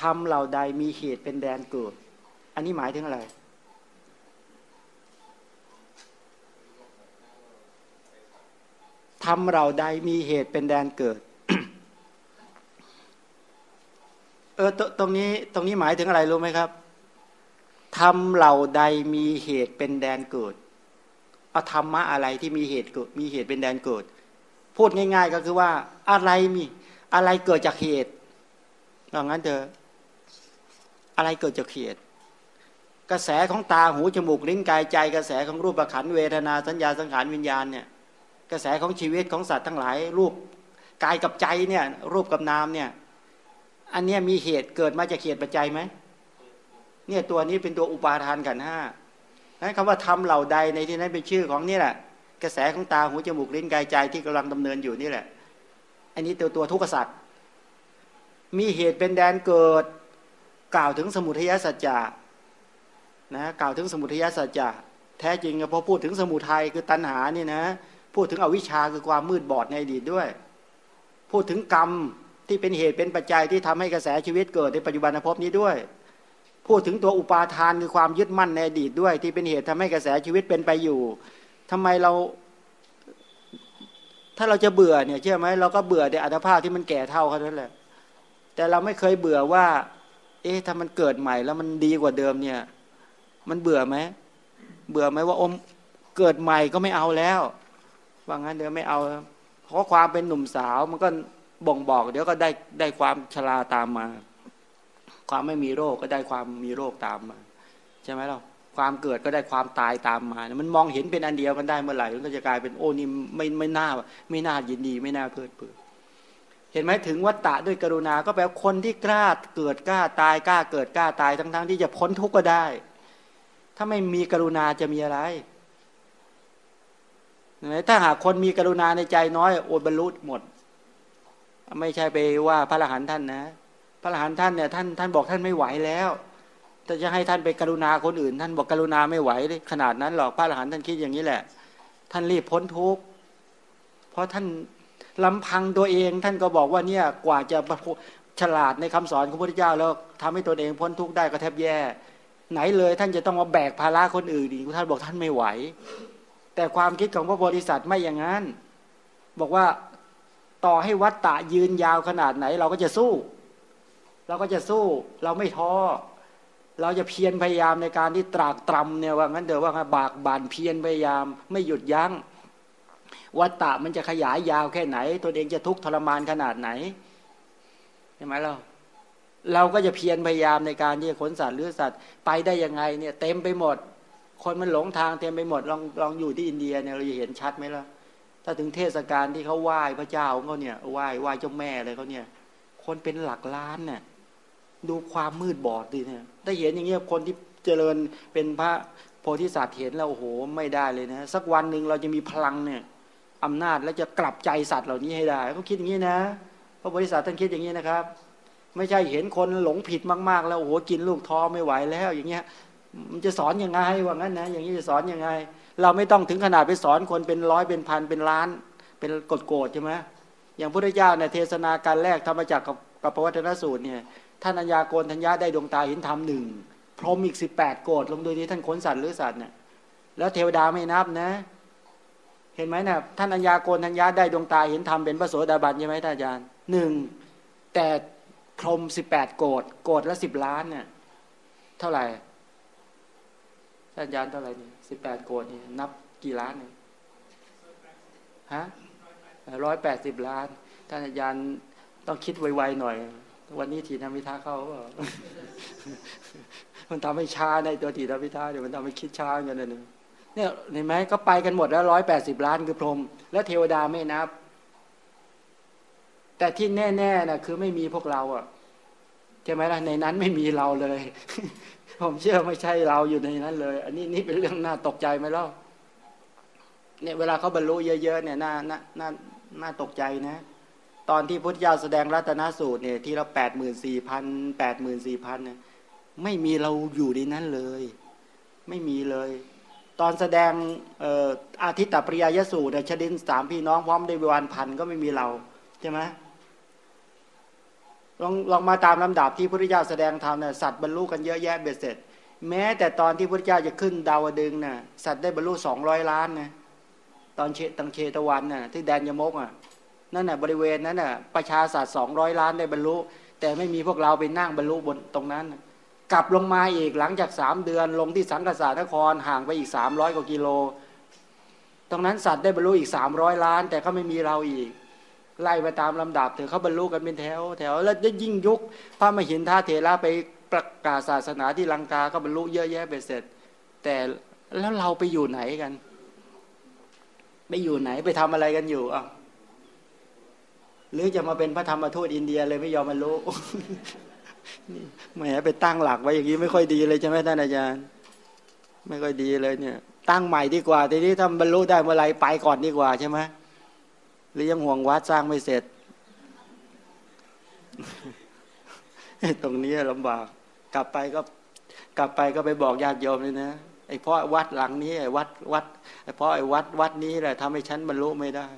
Speaker 1: ทำเหล่าใดมีเหตุเป็นแดนเกิด อันนี้หมายถึงอะไร ทำเราใดมีเหตุเป็นแดนเกิด เออตตรงนี้ตรงนี้หมายถึงอะไรรู้ไหมครับทำเหล่าใดมีเหตุเป็นแดนเกิด เอาธรรมะอะไรที่มีเหตุเกิดมีเหตุเป็นแดนเกิด พูดง่าย ๆ ก็คือว่าอะไรมีอะไรเกิดจากเหตุอย่างนั้นเถอะอะไรเกิดจากเหตุกระแสของตาหูจมูกลิ้นกายใจ กระแสของรูปประขันเวทนาสัญญาสังขารวิญญาณเนี่ย กระแสของชีวิตของสัตว์ทั้งหลาย รูปกายกับใจเนี่ยรูปกับนามเนี่ย อันนี้มีเหตุเกิดมาจากเหตุปัจจัยไหมเนี่ยตัวนี้เป็นตัวอุปาทานกันห้า นั้นคำว่าทำเหล่าใดในที่นั้นเป็นชื่อของนี่แหละ กระแสของตาหูจมูกลิ้นกายใจที่กำลังดำเนินอยู่นี่แหละ อันนี้ตัวตัวทุกขสัตว์มีเหตุเป็นแดนเกิด กล่าวถึงสมุทัยสัจจะนะกล่าวถึงสมุทัยสัจจะแท้จริงพอพูดถึงสมุทัยคือตัณหานี่นะ พูดถึงอวิชชาคือความมืดบอดในอดีตด้วย พูดถึงกรรมที่เป็นเหตุเป็นปัจจัยที่ทำให้กระแสชีวิตเกิดในปัจจุบันภพนี้ด้วย พูดถึงตัวอุปาทานคือความยึดมั่นในอดีตด้วย ที่เป็นเหตุทำให้กระแสชีวิตเป็นไปอยู่ทำไมเรา ถ้าเราจะเบื่อเนี่ยเชื่อไหมเราก็เบื่อในอัตภาพที่มันแก่เท่าเขานั่นแหละ แต่เราไม่เคยเบื่อว่า เอ๊ะถ้ามันเกิดใหม่แล้วมันดีกว่าเดิมเนี่ย มันเบื่อไหมเบื่อไหมว่าอมเกิดใหม่ก็ไม่เอาแล้วว่างั้นเดี๋ยวไม่เอา เพราะความเป็นหนุ่มสาวมันก็บ่งบอก เดี๋ยวก็ได้ได้ความชราตามมา ความไม่มีโรคก็ได้ความมีโรคตามมา ใช่ไหมล่ะความเกิดก็ได้ความตายตามมา มันมองเห็นเป็นอันเดียวกันได้เมื่อไหร่มันก็จะกลายเป็นโอ้นี่ไม่ไม่น่าไม่น่ายินดี ไม่น่าเพลิดเพลินเห็นไหมถึงวัตตะด้วยกรุณาก็แปลคนที่กล้าเกิดกล้าตายกล้าเกิดกล้าตายทั้งๆทที่จะพ้นทุกข์ก็ได้ ถ้าไม่มีกรุณาจะมีอะไรถ้าหากคนมีกรุณาในใจน้อย โอบรรลุหมด ไม่ใช่ไปว่าพระอรหันต์ท่านนะ พระอรหันต์ท่านเนี่ยท่านท่านบอกท่านไม่ไหวแล้วแต่จะให้ท่านไปกรุณาคนอื่น ท่านบอกกรุณาไม่ไหวขนาดนั้นหรอกพระอรหันต์ท่านคิดอย่างนี้แหละ ท่านรีบพ้นทุกข์เพราะท่านลำพังตัวเอง ท่านก็บอกว่าเนี่ยกว่าจะฉลาดในคำสอนของพระพุทธเจ้าแล้วทำให้ตัวเองพ้นทุกข์ได้ก็แทบแย่ ไหนเลย ท่านจะต้องมาแบกภาระคนอื่นดีท่านบอกท่านไม่ไหว แต่ความคิดของพระบริษัทไม่อย่างนั้น บอกว่าต่อให้วัดตะยืนยาวขนาดไหน เราก็จะสู้ เราก็จะสู้เราไม่ท้อเราจะเพียรพยายามในการที่ตรากตรำเนี่ยว่างั้นเดี๋ยวว่าบากบานเพียรพยายาม ไม่หยุดยัง้งวัตตะมันจะขยายยาวแค่ไหน ตัวเองจะทุกข์ทรมานขนาดไหนใช่ไหมเราเราก็จะเพียรพยายามในการที่จะขนสัตว์หรือสัตว์ไปได้ยังไงเนี่ย เต็มไปหมด คนมันหลงทางเต็มไปหมดลองลองอยู่ที่อินเดียเนี่ยเราจะเห็นชัดไหมล่ะถ้าถึงเทศกาลที่เขาไหว้พระเจ้าเขาเนี่ยไหว้ไหว้เจ้าแม่อะไรเขาเนี่ย คนเป็นหลักล้านเนี่ย ดูความมืดบอดดิเนี่ยได้เห็นอย่างเงี้ยคนที่เจริญเป็นพระโพธิสัตว์เห็นแล้วโอ้โห ไม่ได้เลยนะ สักวันหนึ่งเราจะมีพลังเนี่ยอำนาจและจะกลับใจสัตว์เหล่านี้ให้ได้เขาคิดอย่างนี้นะพระโพธิสัตว์ท่านคิดอย่างนี้นะครับ ไม่ใช่เห็นคนหลงผิดมาก ๆ แล้วโอ้โหกินลูกท้อไม่ไหวแล้ว อย่างเงี้ยมันจะสอนยังไงว่างั้นนะอย่างนี้จะสอนยังไง เราไม่ต้องถึงขนาดไปสอนคนเป็นร้อยเป็นพันเป็นล้าน เป็นกฎโกรธใช่ไหมอย่างพระพุทธเจ้าเนี่ยเทศนาการแรกธรรมจักรกับกับพระวัฒนสูตรเนี่ย ท่านอัญญาโกนทัญญาได้ดวงตาเห็นธรรมหนึ่งพรหมอีกสิบแปดโกดลงดูที่ท่านขนสัตว์หรือสัตว์เนี่ยแล้วเทวดาไม่นับนะ เห็นไหมนะท่านอัญญาโกนทัญญาได้ดวงตาเห็นธรรมเป็นพระโสดาบันใช่ไหมท่านอาจารย์หนึ่งแต่พรหมสิบแปดโกดโกดละสิบล้านเนี่ยเท่าไหร่ท่านอาจารย์เท่าไหร่นี่สิบแปดโกดนี่นับกี่ล้านเนี่ยฮะร้อยแปดสิบล้าน ท่านอาจารย์ต้องคิดไวๆหน่อย วันนี้ถีนมิทาเข้ามันทำให้ช้าในตัวถีนมิทาเดี๋ยวมันทำให้คิดช้าเงี้ยนึงเนี่ยเห็นไหมก็ไปกันหมดแล้วร้อยแปดสิบล้านคือพรหมแล้วเทวดาไม่นับ แต่ที่แน่ๆนะคือไม่มีพวกเราอะใช่ไหมล่ะในนั้นไม่มีเราเลย ผมเชื่อไม่ใช่เราอยู่ในนั้นเลย อันนี้นี่เป็นเรื่องน่าตกใจไหมล่ะเนี่ยเวลาเขาบรรลุเยอะๆเนี่ยน่าน่าน่าน่าตกใจนะ ตอนที่พุทธเจ้าแสดงรัตนสูตรเนี่ยที่เราแปดหมื่นสี่พันแปดหมื่นสี่พันเนี่ยไม่มีเราอยู่ในนั้นเลย ไม่มีเลย ตอนแสดงอาทิตตปริยยสูตรชดินสามพี่น้องพร้อมด้วยวันพันก็ไม่มีเราใช่ไหมลองลองมาตามลำดับที่พุทธเจ้าแสดงธรรมเนี่ยสัตว์บรรลุกันเยอะแยะเบ็ดเสร็จ แม้แต่ตอนที่พุทธเจ้าจะขึ้นดาวดึงน่ะสัตว์ได้บรรลุสองร้อยล้านนะตอนเชตังเชตวันน่ะที่แดนยมกอะ นั่นน่ะบริเวณนั้นน่ะประชาศาสตร์สองร้อยล้านได้บรรลุ แต่ไม่มีพวกเราไปนั่งบรรลุบนตรงนั้น กลับลงมาอีกหลังจากสามเดือนลงที่สังกษานครห่างไปอีกสามร้อยกว่ากิโล ตรงนั้นสัตว์ได้บรรลุอีกสามร้อยล้าน แต่เขาไม่มีเราอีก ไล่ไปตามลำดับเถอะเขาบรรลุกันเป็นแถวแถวแล้วยิ่งยุคพระมหินทาเถระไปประกาศศาสนาที่ลังกาก็บรรลุเยอะแยะไปเสร็จ แต่แล้วเราไปอยู่ไหนกัน ไปอยู่ไหนไปทำอะไรกันอยู่อะ หรือจะมาเป็นพระธรรมทูตอินเดียเลยไม่ยอมบรรลุแหมไปตั้งหลักไว้อย่างนี้ไม่ค่อยดีเลยใช่ไหมท่านอาจารย์ ไม่ค่อยดีเลยเนี่ย ตั้งใหม่ดีกว่าทีนี้ถ้าบรรลุได้เมื่อไรไปก่อนดีกว่าใช่ไหมหรือยังห่วงวัดสร้างไม่เสร็จตรงนี้ลำบาก กลับไปก็ กลับไปก็ไปบอกญาติโยมเลยนะไอ้พราะวัดหลังนี้ไอ้วัดวัดไอ้พราะไอ้วัดวัดนี้แหละทำให้ฉันบรรลุไม่ได้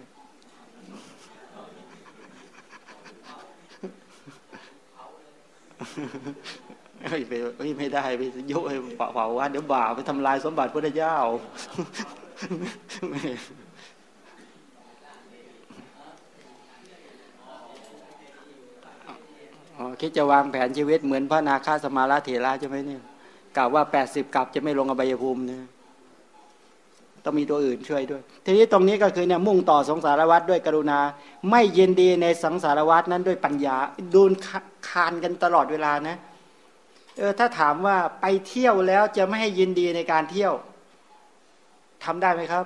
Speaker 1: ไม่ไปไม่ได้ไปยกให้เผาว่าเดี๋ยวบาปไปทำลายสมบัติพระเจ้าคิดจะวางแผนชีวิตเหมือนพระนาคาสมาราเถระใช่ไหมเนี่ยกล่าวว่าแปดสิบกับจะไม่ลงอบายภูมินะ ต้องมีตัวอื่นช่วยด้วย ทีนี้ตรงนี้ก็คือเนี่ยมุ่งต่อสงสารวัตรด้วยกรุณา ไม่ยินดีในสังสารวัตรนั้นด้วยปัญญาดูนคานกันตลอดเวลานะเออถ้าถามว่าไปเที่ยวแล้วจะไม่ให้ยินดีในการเที่ยวทำได้ไหมครับ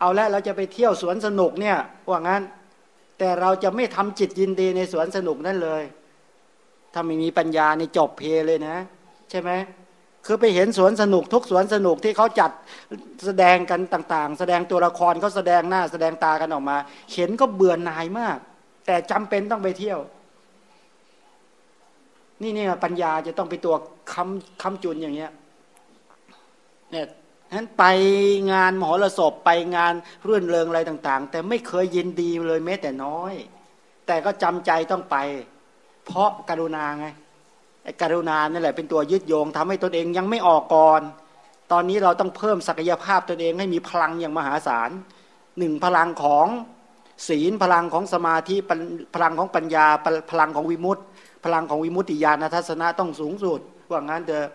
Speaker 1: เอาละเราจะไปเที่ยวสวนสนุกเนี่ยว่างั้น แต่เราจะไม่ทำจิตยินดีในสวนสนุกนั่นเลย ถ้าไม่มีปัญญาในจบเพเลยนะ ใช่ไหม คือไปเห็นสวนสนุกทุกสวนสนุกที่เขาจัดแสดงกันต่าง ๆ แสดงตัวละครเขาแสดงหน้าแสดงตากันออกมา เห็นก็เบื่อหน่ายมาก แต่จำเป็นต้องไปเที่ยว นี่เนี่ยปัญญาจะต้องไปตัวคำคำจุนอย่างเงี้ยเนี่ยนั้นไปงานมหรสพไปงานรื่นเริงอะไรต่าง ๆ แต่ไม่เคยยินดีเลยแม้แต่น้อย แต่ก็จำใจต้องไป เพราะกรุณาไง กรุณานั่นแหละเป็นตัวยึดโยงทำให้ตนเองยังไม่ออกก่อน ตอนนี้เราต้องเพิ่มศักยภาพตนเองให้มีพลังอย่างมหาศาลหนึ่งพลังของศีลพลังของสมาธิพลังของปัญญาพลังของวิมุตติพลังของวิมุตติญาณทัศนะต้องสูงสุดว่างั้นเถอะ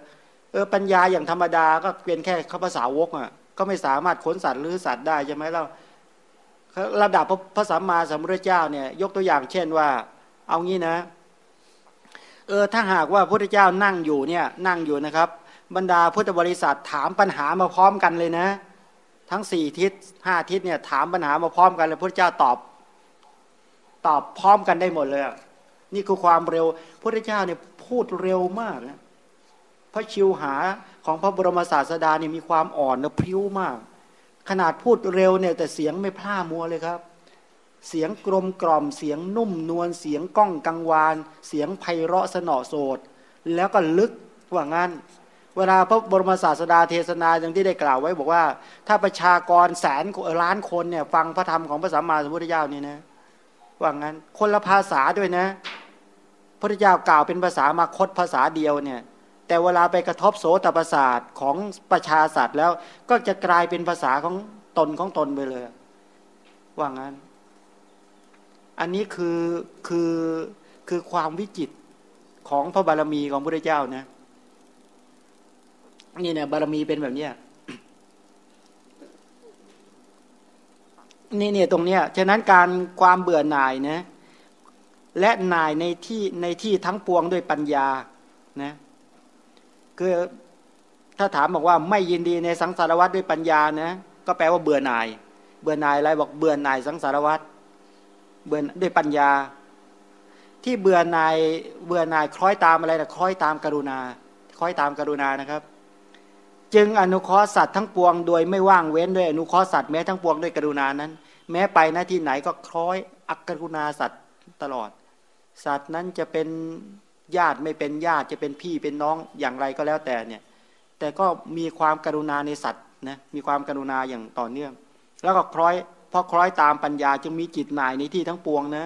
Speaker 1: เออปัญญาอย่างธรรมดาก็เป็นแค่ข้าภาษาวกอะก็ไม่สามารถขนสัตว์หรือสัตว์ได้ใช่ไหมเราระดับพระสัมมาสัมพุทธเจ้าเนี่ยยกตัวอย่างเช่นว่า เอางี้นะ เออถ้าหากว่าพระพุทธเจ้านั่งอยู่เนี่ยนั่งอยู่นะครับ บรรดาพุทธบริษัทถามปัญหามาพร้อมกันเลยนะ ทั้งสี่ทิศห้าทิศเนี่ยถามปัญหามาพร้อมกันเลยพระเจ้าตอบ ตอบพร้อมกันได้หมดเลยนี่คือความเร็วพระพุทธเจ้าเนี่ยพูดเร็วมากนะพระชิวหาของพระบรมศาสดาเนี่ยมีความอ่อนและพริ้วมาก ขนาดพูดเร็วเนี่ยแต่เสียงไม่พล่ามัวเลยครับ เสียงกลมกล่อมเสียงนุ่มนวลเสียงก้องกังวาน เสียงไพเราะสนอโสดแล้วก็ลึกว่างั้น เวลาพระบรมศาสดาเทศนาอย่างที่ได้กล่าวไว้บอกว่า ถ้าประชากรแสนล้านคนเนี่ยฟังพระธรรมของพระสัมมาสัมพุทธเจ้านี่นะว่างั้นคนละภาษาด้วยนะ พระพุทธเจ้ากล่าวเป็นภาษามาคตภาษาเดียวเนี่ยแต่เวลาไปกระทบโสตประสาทของประชาสัตว์แล้วก็จะกลายเป็นภาษาของตนของตนไปเลย ว่างั้น อันนี้คือคือคือความวิจิตของพระบารมีของพระเจ้านะนี่เนี่ยบารมีเป็นแบบเนี้ยนี่เนี่ยตรงเนี้ยฉะนั้นการความเบื่อหน่ายนะและหน่ายในที่ในที่ทั้งปวงด้วยปัญญานะคือถ้าถามบอกว่าไม่ยินดีในสังสารวัตรด้วยปัญญานะก็แปลว่าเบื่อหน่าย เบื่อหน่ายอะไรบอกเบื่อหน่ายสังสารวัตร เบื่อด้วยปัญญา ที่เบื่อนายเบื่อนายคล้อยตามอะไรนะคล้อยตามกรุณา คล้อยตามกรุณานะครับ จึงอนุเคราะห์สัตว์ทั้งปวงโดยไม่ว่างเว้นด้วยอนุเคราะห์สัตว์แม้ทั้งปวงด้วยกรุณานั้น แม้ไปหน้าที่ไหนก็คล้อยอักกรุณาสัตว์ตลอด สัตว์นั้นจะเป็นญาติไม่เป็นญาติจะเป็นพี่เป็นน้องอย่างไรก็แล้วแต่เนี่ย แต่ก็มีความกรุณาในสัตว์นะมีความกรุณาอย่างต่อเนื่อง แล้วก็คล้อย เพราะคล้อยตามปัญญาจึงมีจิตหน่ายในที่ทั้งปวงนะ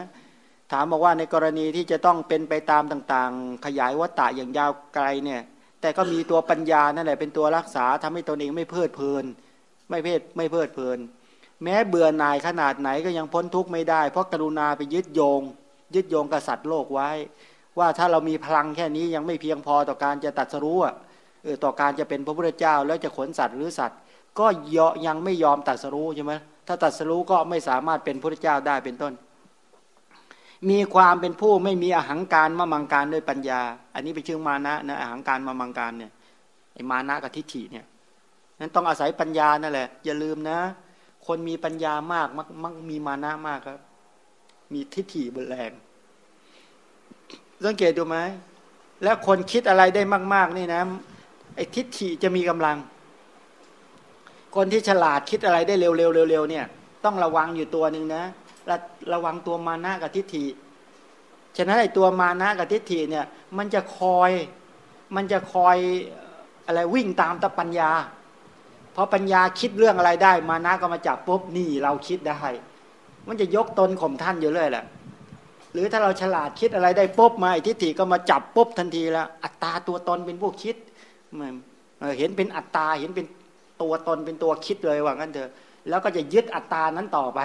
Speaker 1: ถามบอกว่าในกรณีที่จะต้องเป็นไปตามต่างๆ ขยายวัตตะอย่างยาวไกลเนี่ย แต่ก็มีตัวปัญญานั่นแหละเป็นตัวรักษาทำให้ตนเองไม่เพลิดเพลิน ไม่เพศไม่เพลิดเพลิน แม้เบื่อหน่ายขนาดไหนก็ยังพ้นทุกข์ไม่ได้ เพราะกรุณาไปยึดโยง ยึดโยงกับสัตว์โลกไว้ ว่าถ้าเรามีพลังแค่นี้ยังไม่เพียงพอต่อการจะตัดสรู้เออต่อการจะเป็นพระพุทธเจ้าแล้วจะขนสัตว์หรือสัตว์ ก็ยังไม่ยอมตัดสรู้ใช่ไหม ถ้าตัดสรู้ก็ไม่สามารถเป็นพระเจ้าได้เป็นต้น มีความเป็นผู้ไม่มีอาหังการมามังการด้วยปัญญา อันนี้เป็นชื่อมานะนะอาหังการมามังการเนี่ยไอมานะกับทิฏฐิเนี่ยนั้นต้องอาศัยปัญญานั่นแหละ อย่าลืมนะ คนมีปัญญามากมักมักมีมานะมากครับ มีทิฏฐิบนแรงสังเกตดูไหมแล้วคนคิดอะไรได้มาก ๆ นี่นะไอ้ทิฏฐิจะมีกำลัง คนที่ฉลาดคิดอะไรได้เร็วๆเร็วๆเนี่ย ต้องระวังอยู่ตัวหนึ่งนะระระวังตัวมานะกับทิฏฐิฉะนั้นไอ้ตัวมานะกับทิฏฐิเนี่ย มันจะคอย มันจะคอยอะไรวิ่งตามตะปัญญา เพราะปัญญาคิดเรื่องอะไรได้ มานะก็มาจับปุ๊บนี่เราคิดได้ มันจะยกตนข่มท่านอยู่เลยแหละหรือถ้าเราฉลาดคิดอะไรได้ปุ๊บมาไอ้ทิฏฐิก็มาจับปุ๊บทันทีแล้ว อัตตาตัวตนเป็นพวกคิดเห็นเป็นอัตตาเห็นเป็น ตัวตนเป็นตัวคิดเลยว่างั้นเถอะแล้วก็จะยึดอัตตานั้นต่อไป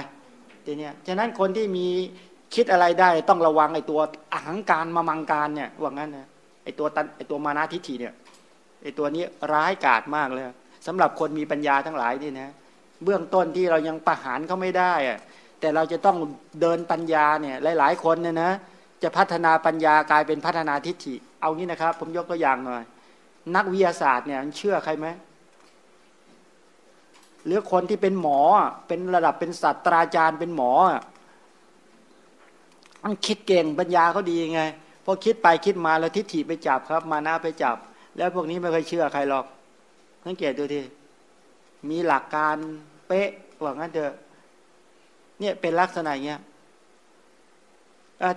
Speaker 1: ทีเนี้ยฉะนั้นคนที่มีคิดอะไรได้ต้องระวังไอ้ตัวอหังการมามังการเนี่ยว่างั้นนะไอ้ตัวตันไอ้ตัวมานาทิฏฐิเนี่ยไอ้ตัวนี้ร้ายกาจมากเลยสำหรับคนมีปัญญาทั้งหลายนี่นะเบื้องต้นที่เรายังประหารเขาไม่ได้อะแต่เราจะต้องเดินปัญญาเนี่ยหลาย ๆ คนเนี่ยนะจะพัฒนาปัญญากลายเป็นพัฒนาทิฏฐิ เอางี้นะครับ ผมยกตัวอย่างหน่อย นักวิทยาศาสตร์เนี่ยเชื่อใครไหม หรือคนที่เป็นหมอเป็นระดับเป็นศาสตราจารย์เป็นหมอมันคิดเก่งปัญญาเขาดีไงพอคิดไปคิดมาแล้วทิฏฐิไปจับครับ มานาไปจับ แล้วพวกนี้ไม่เคยเชื่อใครหรอกสังเกตดูทีมีหลักการเป๊ะว่างั้นเถอะเนี่ยเป็นลักษณะเงี้ย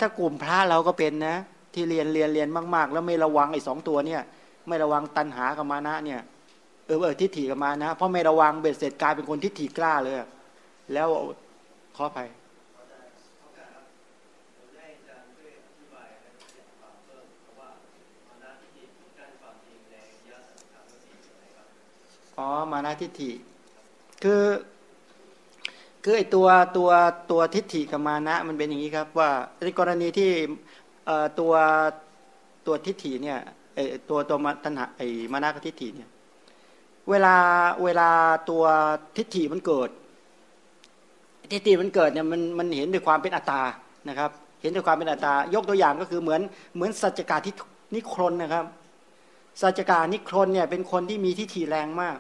Speaker 1: ถ้ากลุ่มพระเราก็เป็นนะ ที่เรียนเรียนเรียนมาก ๆ แล้วไม่ระวังไอ้สองตัวเนี่ย ไม่ระวังตัณหากับมานะเนี่ย เออเออทิฏฐิกับมานะเพราะไม่ระวังเบ็ดเสร็จกลายเป็นคนทิฏฐิกล้าเลยแล้วขอไปอ๋อมานะทิฏฐิ คือคือไอตัวตัวตัวทิฏฐิกับมานะมันเป็นอย่างนี้ครับว่าในกรณีที่ตัวตัวทิฏฐิเนี่ยไอตัวตัวมาตัณหาไอมานะกับทิฏฐิเนี่ย เวลาเวลาตัวทิฏฐิมันเกิด ทิฏฐิมันเกิดเนี่ยมันมันเห็นด้วยความเป็นอัตตานะครับ เห็นด้วยความเป็นอัตตายกตัวอย่างก็คือเหมือนเหมือนสัจจกาที่นิครนนะครับสัจการนิครนเนี่ยเป็นคนที่มีทิฏฐิแรงมาก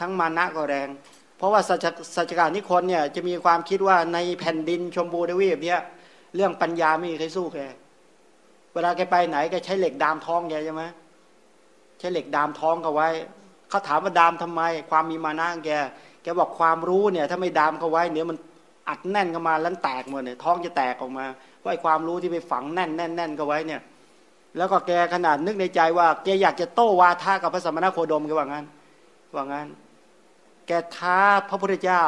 Speaker 1: ทั้งมานะก็แรง เพราะว่าสัจสัจการนิครนเนี่ยจะมีความคิดว่าในแผ่นดินชมพูดวีปเนี่ยเรื่องปัญญาไม่มีใครสู้แกเวลาแกไปไหนแกใช้เหล็กดามท้องแกใช่ไหมใช้เหล็กดามท้องเขาไว้ เขาถามว่าดามทำไม ความมีมานะแกแกบอกความรู้เนี่ยถ้าไม่ดามเขาไว้เนี่ยมันอัดแน่นเข้ามาแล้วแตกหมดเนี่ยท้องจะแตกออกมาเพราะไอ้ความรู้ที่ไปฝังแน่นแน่นแน่นเขาไว้เนี่ย แล้วก็แกขนาดนึกในใจว่าแกอยากจะโต้วาทากับพระสมณโคดมแกว่างั้นว่างั้น แกท้าพระพุทธเจ้า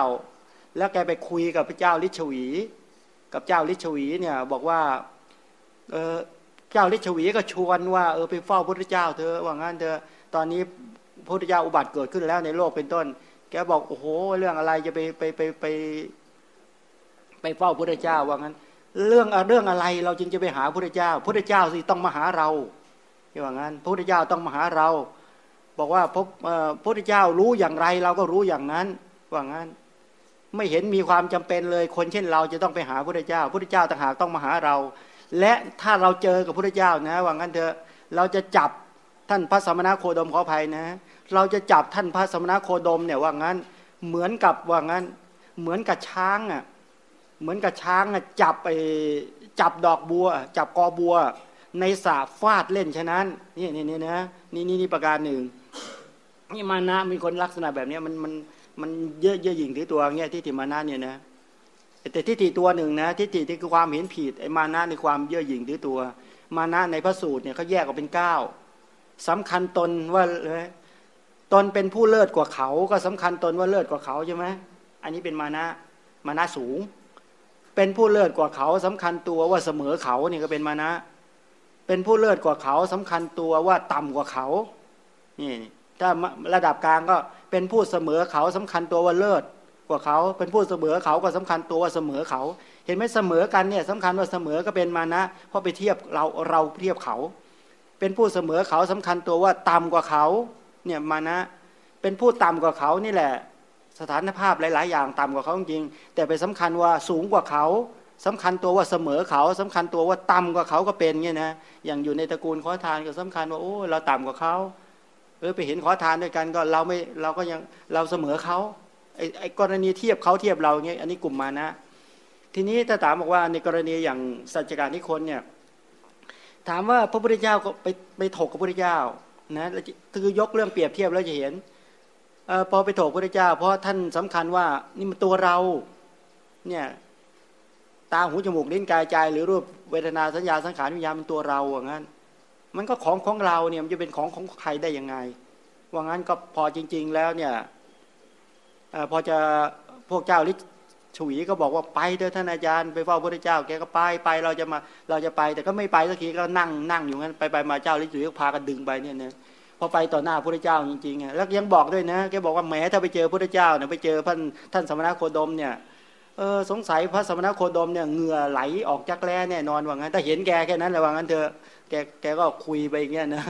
Speaker 1: แล้วแกไปคุยกับพระเจ้าลิชวี กับเจ้าลิชวีเนี่ยบอกว่าเออเจ้าลิชวีก็ชวนว่าเออไปเฝ้าพระพุทธเจ้าเธอว่างั้นเธอตอนนี้ พระพุทธเจ้าอุบัติเกิดขึ้นแล้วในโลกเป็นต้น แกบอกโอ้โห เรื่องอะไรจะไปไปไปไปไปเฝ้าพระพุทธเจ้าว่างั้น เรื่องเรื่องอะไรเราจึงจะไปหาพระพุทธเจ้าพระพุทธเจ้าสิต้องมาหาเราว่างั้นพระพุทธเจ้าต้องมาหาเรา บอกว่าพระพุทธเจ้ารู้อย่างไรเราก็รู้อย่างนั้นว่างั้น ไม่เห็นมีความจำเป็นเลย คนเช่นเราจะต้องไปหาพระพุทธเจ้าพระพุทธเจ้าต่างหากต้องมาหาเรา และถ้าเราเจอกับพระพุทธเจ้านะว่างั้นเถอะเราจะจับท่านพระสมณโคดมขออภัยนะ เราจะจับท่านพระสมณโคดมเนี่ยว่างั้น เหมือนกับว่างั้น เหมือนกับช้างอะเหมือนกับช้างอะจับไปจับดอกบัว จับกอบัว ในสาฟาดเล่นฉะนั้นนี่นี่นี่นะนี่นี่นี่ประการหนึ่งนี่มานะมีคนลักษณะแบบนี้มันมันมันเยอะเยอะหยิ่งที่ตัวเงี้ยที่ติมานะเนี่ยนะแต่ทิฏฐิตัวหนึ่งนะทิฏฐิที่คือความเห็นผิดไอ้มานะในความเยอะหยิ่งที่ตัว มานะในพระสูตรเนี่ยเขาแยกออกเป็นเก้าสำคัญตนว่าเลย ตนเป็นผู้เลิศกว่าเขา ก็สำคัญตนว่าเลิศกว่าเขาใช่ไหมอันนี้เป็นมานะมานะสูง เป็นผู้เลิศกว่าเขาสำคัญตัวว่าเสมอเขาเนี่ก็เป็นมานะ เป็นผู้เลิศกว่าเขาสำคัญตัวว่าต่ำกว่าเขา นี่ถ้าระดับกลางก็เป็นผู้เสมอเขาสำคัญตัวว่าเลิศกว่าเขา เป็นผู้เสมอเขาก็สำคัญตัวว่าเสมอเขา เห็นไหมเสมอกันเนี่ยสำคัญว่าเสมอก็เป็นมานะเพราะไปเทียบเราเราเทียบเขา เป็นผู้เสมอเขาสำคัญตัวว่าต่ำกว่าเขา เนี่ยมานะเป็นผู้ต่ำกว่าเขานี่แหละ สถานภาพหลาย ๆ อย่างต่ำกว่าเขาจริง แต่ไปสำคัญว่าสูงกว่าเขาสำคัญตัวว่าเสมอเขาสำคัญตัวว่าต่ำกว่าเขาก็เป็นเงี้ยนะอย่างอยู่ในตระกูลขอทานก็สำคัญว่าโอ้เราต่ำกว่าเขาเออไปเห็นขอทานด้วยกันก็เราไม่เราก็ยังเราเสมอเขาไอ้ไอกรณีเทียบเขาเทียบเราเงี้ยอันนี้กลุ่มมานะ ทีนี้ถ้าถามบอกว่าในกรณีอย่างสัจการนิคนเนี่ยถามว่าพระพุทธเจ้าก็ไปไปถกกับพระพุทธเจ้า นะคือยกเรื่องเปรียบเทียบแล้วจะเห็นอพอไปโถกพระเจ้า เพราะท่านสำคัญว่านี่มันตัวเราเนี่ยตาหูจมูกลิ้นกายใจ หรือรูปเวทนาสัญญาสังขารวิญญาณเป็นตัวเราอย่างนั้น มันก็ของของเราเนี่ยมันจะเป็นของของใครได้ยังไง ว่างั้นก็พอจริง ๆ แล้วเนี่ยอพอจะพวกเจ้าลิ ฉวีก็บอกว่าไปเถอะท่านอาจารย์ไปเฝ้าพระเจ้าแกก็ไปไปเราจะมาเราจะไปแต่ก็ไม่ไปสักทีก็นั่งนั่งอยู่งั้นไปไปมาเจ้าลิฉวีก็พากันดึงไปเนี่ยนะพอไปต่อหน้าพระเจ้าจริงๆแล้วยังบอกด้วยนะแกบอกว่าแม้ถ้าไปเจอพระเจ้าเนี่ยไปเจอท่านท่านสมณโคดมเนี่ยเออสงสัยพระสมณโคดมเนี่ยเหงื่อไหลออกจากแร้แน่นอนว่างั้นถ้าเห็นแกแค่นั้นแหละว่างั้นเธอแกแกก็คุยไปอย่างเงี้ยนะ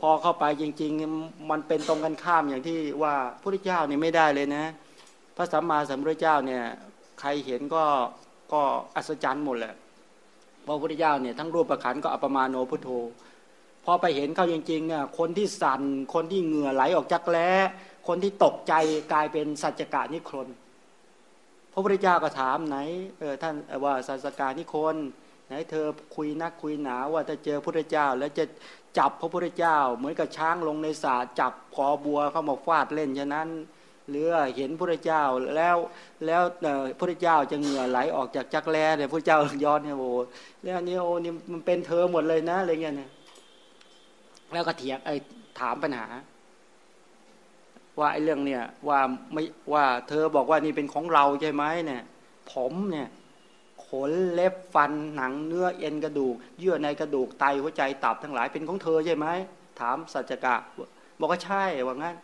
Speaker 1: พอเข้าไปจริง ๆ มันเป็นตรงกันข้ามอย่างที่ว่าพระเจ้าเนี่ยไม่ได้เลยนะ พระสัมมาสัมพุทธเจ้าเนี่ย ใครเห็นก็ก็อัศจรรย์หมดแหละพระพุทธเจ้าเนี่ยทั้งรูปประคันก็อัปมาโนพุทโธพอไปเห็นเขาจริงๆเนี่ยคนที่สั่นคนที่เหงื่อไหลออกจากแล้คนที่ตกใจกลายเป็นสัจกะนิครนพระพุทธเจ้าก็ถามไหนเออท่านว่าสัจกานิครนไหนเธอคุยนักคุยหนาว่าถ้าเจอพระพุทธเจ้า แล้วจะจับพระพุทธเจ้า เหมือนกับช้างลงในสาจับคอบัวเข้ามาฟาดเล่นฉะนั้น หรือเห็นพระเจ้าแล้วแล้วพระเจ้าจะเหงื่อไหลออกจากจักแร้เนี่ยพระเจ้าย้อนเนี่ยโอ้แล้วนี่โอ้นี่มันเป็นเธอหมดเลยนะอะไรเงี้ยเนี่ยแล้วก็เถียงไอ้ถามปัญหา ว่าไอ้เรื่องเนี่ยว่าไม่ว่าเธอบอกว่านี่เป็นของเราใช่ไหมเนี่ย ผมเนี่ยขนเล็บฟันหนังเนื้อเอ็นกระดูก เยื่อในกระดูกไตหัวใจตับทั้งหลายเป็นของเธอใช่ไหมถามสัจจกะบอกว่าใช่ว่างั้น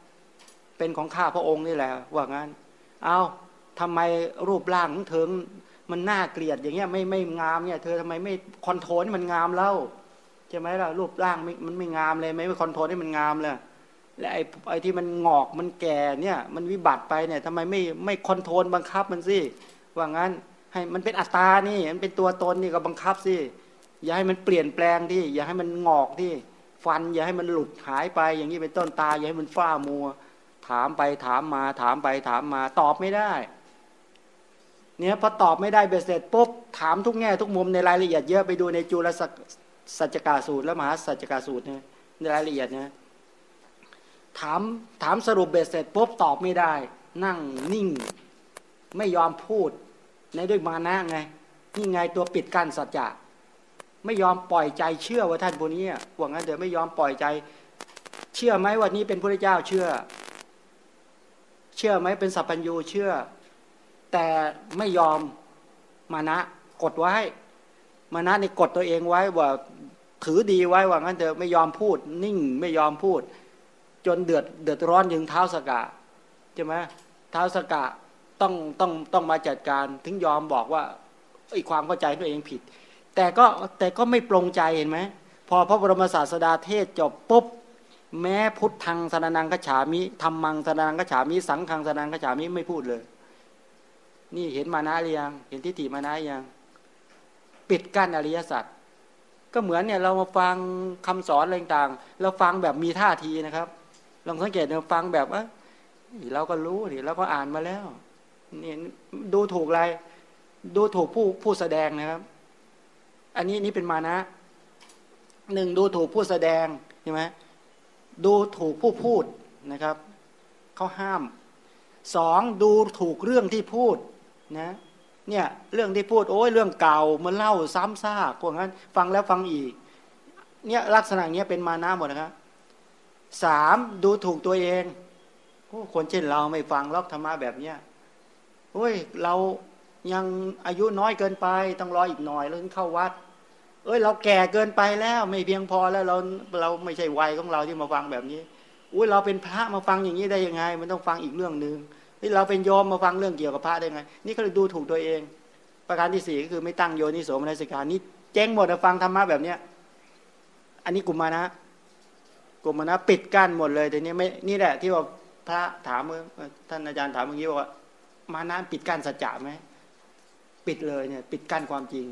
Speaker 1: เป็นของข้าพระองค์นี่แหละ ว่างั้น เอ้าทำไมรูปร่างของเธอมันน่าเกลียดอย่างเงี้ยไม่ไม่งามเนี่ย เธอทำไมไม่ control มันงามเล่าใช่ไหมล่ะรูปร่างมันไม่งามเลยไม่ไม่ control ให้มันงามเลยและไอ้ไอ้ที่มันหงอกมันแก่เนี่ย มันวิบัติไปเนี่ยทำไมไม่ไม่ control บังคับมันสิว่างั้นให้มันเป็นอัตตานี่มันเป็นตัวตนนี่ก็บังคับสิอย่าให้มันเปลี่ยนแปลงที่อย่าให้มันงอกที่ฟัน อย่าให้มันหลุดหายไปอย่างนี้เป็นต้นตา อย่าให้มันฝ้ามัว ถามไปถามมาถามไปถามมาตอบไม่ได้ เนี่ยพอตอบไม่ได้เบสเสร็จปุ๊บถามทุกแง่ทุกมุมในรายละเอียดเยอะไปดูในจุลสัจกาสูตรและมหาสัจกาสูตรเนี่ยในรายละเอียดเนี่ยถามถามสรุปเบสเสร็จปุ๊บตอบไม่ได้ นั่งนิ่ง ไม่ยอมพูด ในด้วยมานะไงนี่ไงตัวปิดกั้นสัจจะไม่ยอมปล่อยใจเชื่อว่าท่านผู้นี้ว่างั้นเดี๋ยวไม่ยอมปล่อยใจ เชื่อไหมว่านี้เป็นพระเจ้าเชื่อ ชื่อไหมเป็นสัพพัญญูเชื่อ แต่ไม่ยอมมานะ กดไว้ มานะนี่กดตัวเองไว้ว่าถือดีไว้ว่างั้นเถอะไม่ยอมพูด นิ่งไม่ยอมพูด จนเดือดเดือดร้อนถึงเท้าสกะใช่ไหมเท้าสกะต้องต้องต้องมาจัดการถึงยอมบอกว่าไอ้ความเข้าใจตัวเองผิด แต่ก็แต่ก็ไม่ปรงใจเห็นไหมพอพระบรมศาสดาเทศจบปุ๊บ แม้พุทธังสนานังกฉามิธรรมังสนานังกฉามิ สังฆังสนานังกฉามิไม่พูดเลย นี่เห็นมานะหรือยัง เห็นทิฏฐิมานะยัง ปิดกั้นอริยสัจก็เหมือนเนี่ยเรามาฟังคำสอนอะไรต่างเราฟังแบบมีท่าทีนะครับ ลองสังเกตเราฟังแบบว่าเราก็รู้นี่เราก็อ่านมาแล้วนี่ดูถูกอะไร ดูถูกผู้ผู้แสดงนะครับ อันนี้นี่เป็นมานะหนึ่งดูถูกผู้แสดงใช่ไหม ดูถูกผู้พูดนะครับเขาห้ามสองดูถูกเรื่องที่พูดนะเนี่ยเรื่องที่พูดโอ้ยเรื่องเก่ามันเล่าซ้ำซากพวกนั้น ฟังแล้วฟังอีกเนี่ยลักษณะเนี้ยเป็นมานะหมดนะครับสามดูถูกตัวเองโอ้คนเช่นเราไม่ฟังล็อกธรรมะแบบเนี้ยโอ้ยเรายังอายุน้อยเกินไปต้องรออีกหน่อยแล้วถึงเข้าวัด เอ้ย เราแก่เกินไปแล้ว ไม่เพียงพอแล้วเราเราไม่ใช่วัยของเราที่มาฟังแบบนี้อุ้ยเราเป็นพระมาฟังอย่างนี้ได้ยังไง มันต้องฟังอีกเรื่องหนึ่งนี่เราเป็นโยมมาฟังเรื่องเกี่ยวกับพระได้ไง นี่เขาเลยดูถูกตัวเอง ประการที่สี่ก็คือไม่ตั้งโยนิโสมนสิการนี่เจ๊งหมดฟังธรรมะแบบเนี้ยอันนี้กลุ่มมานะกลุ่มมานะปิดกั้นหมดเลยแต่นี้ไม่นี่แหละ ที่ว่าพระถามเมื่อท่านอาจารย์ถามเมื่อกี้ว่ามานะปิดกั้นสัจจะไหมปิดเลยเนี่ย ปิดกั้นความจริง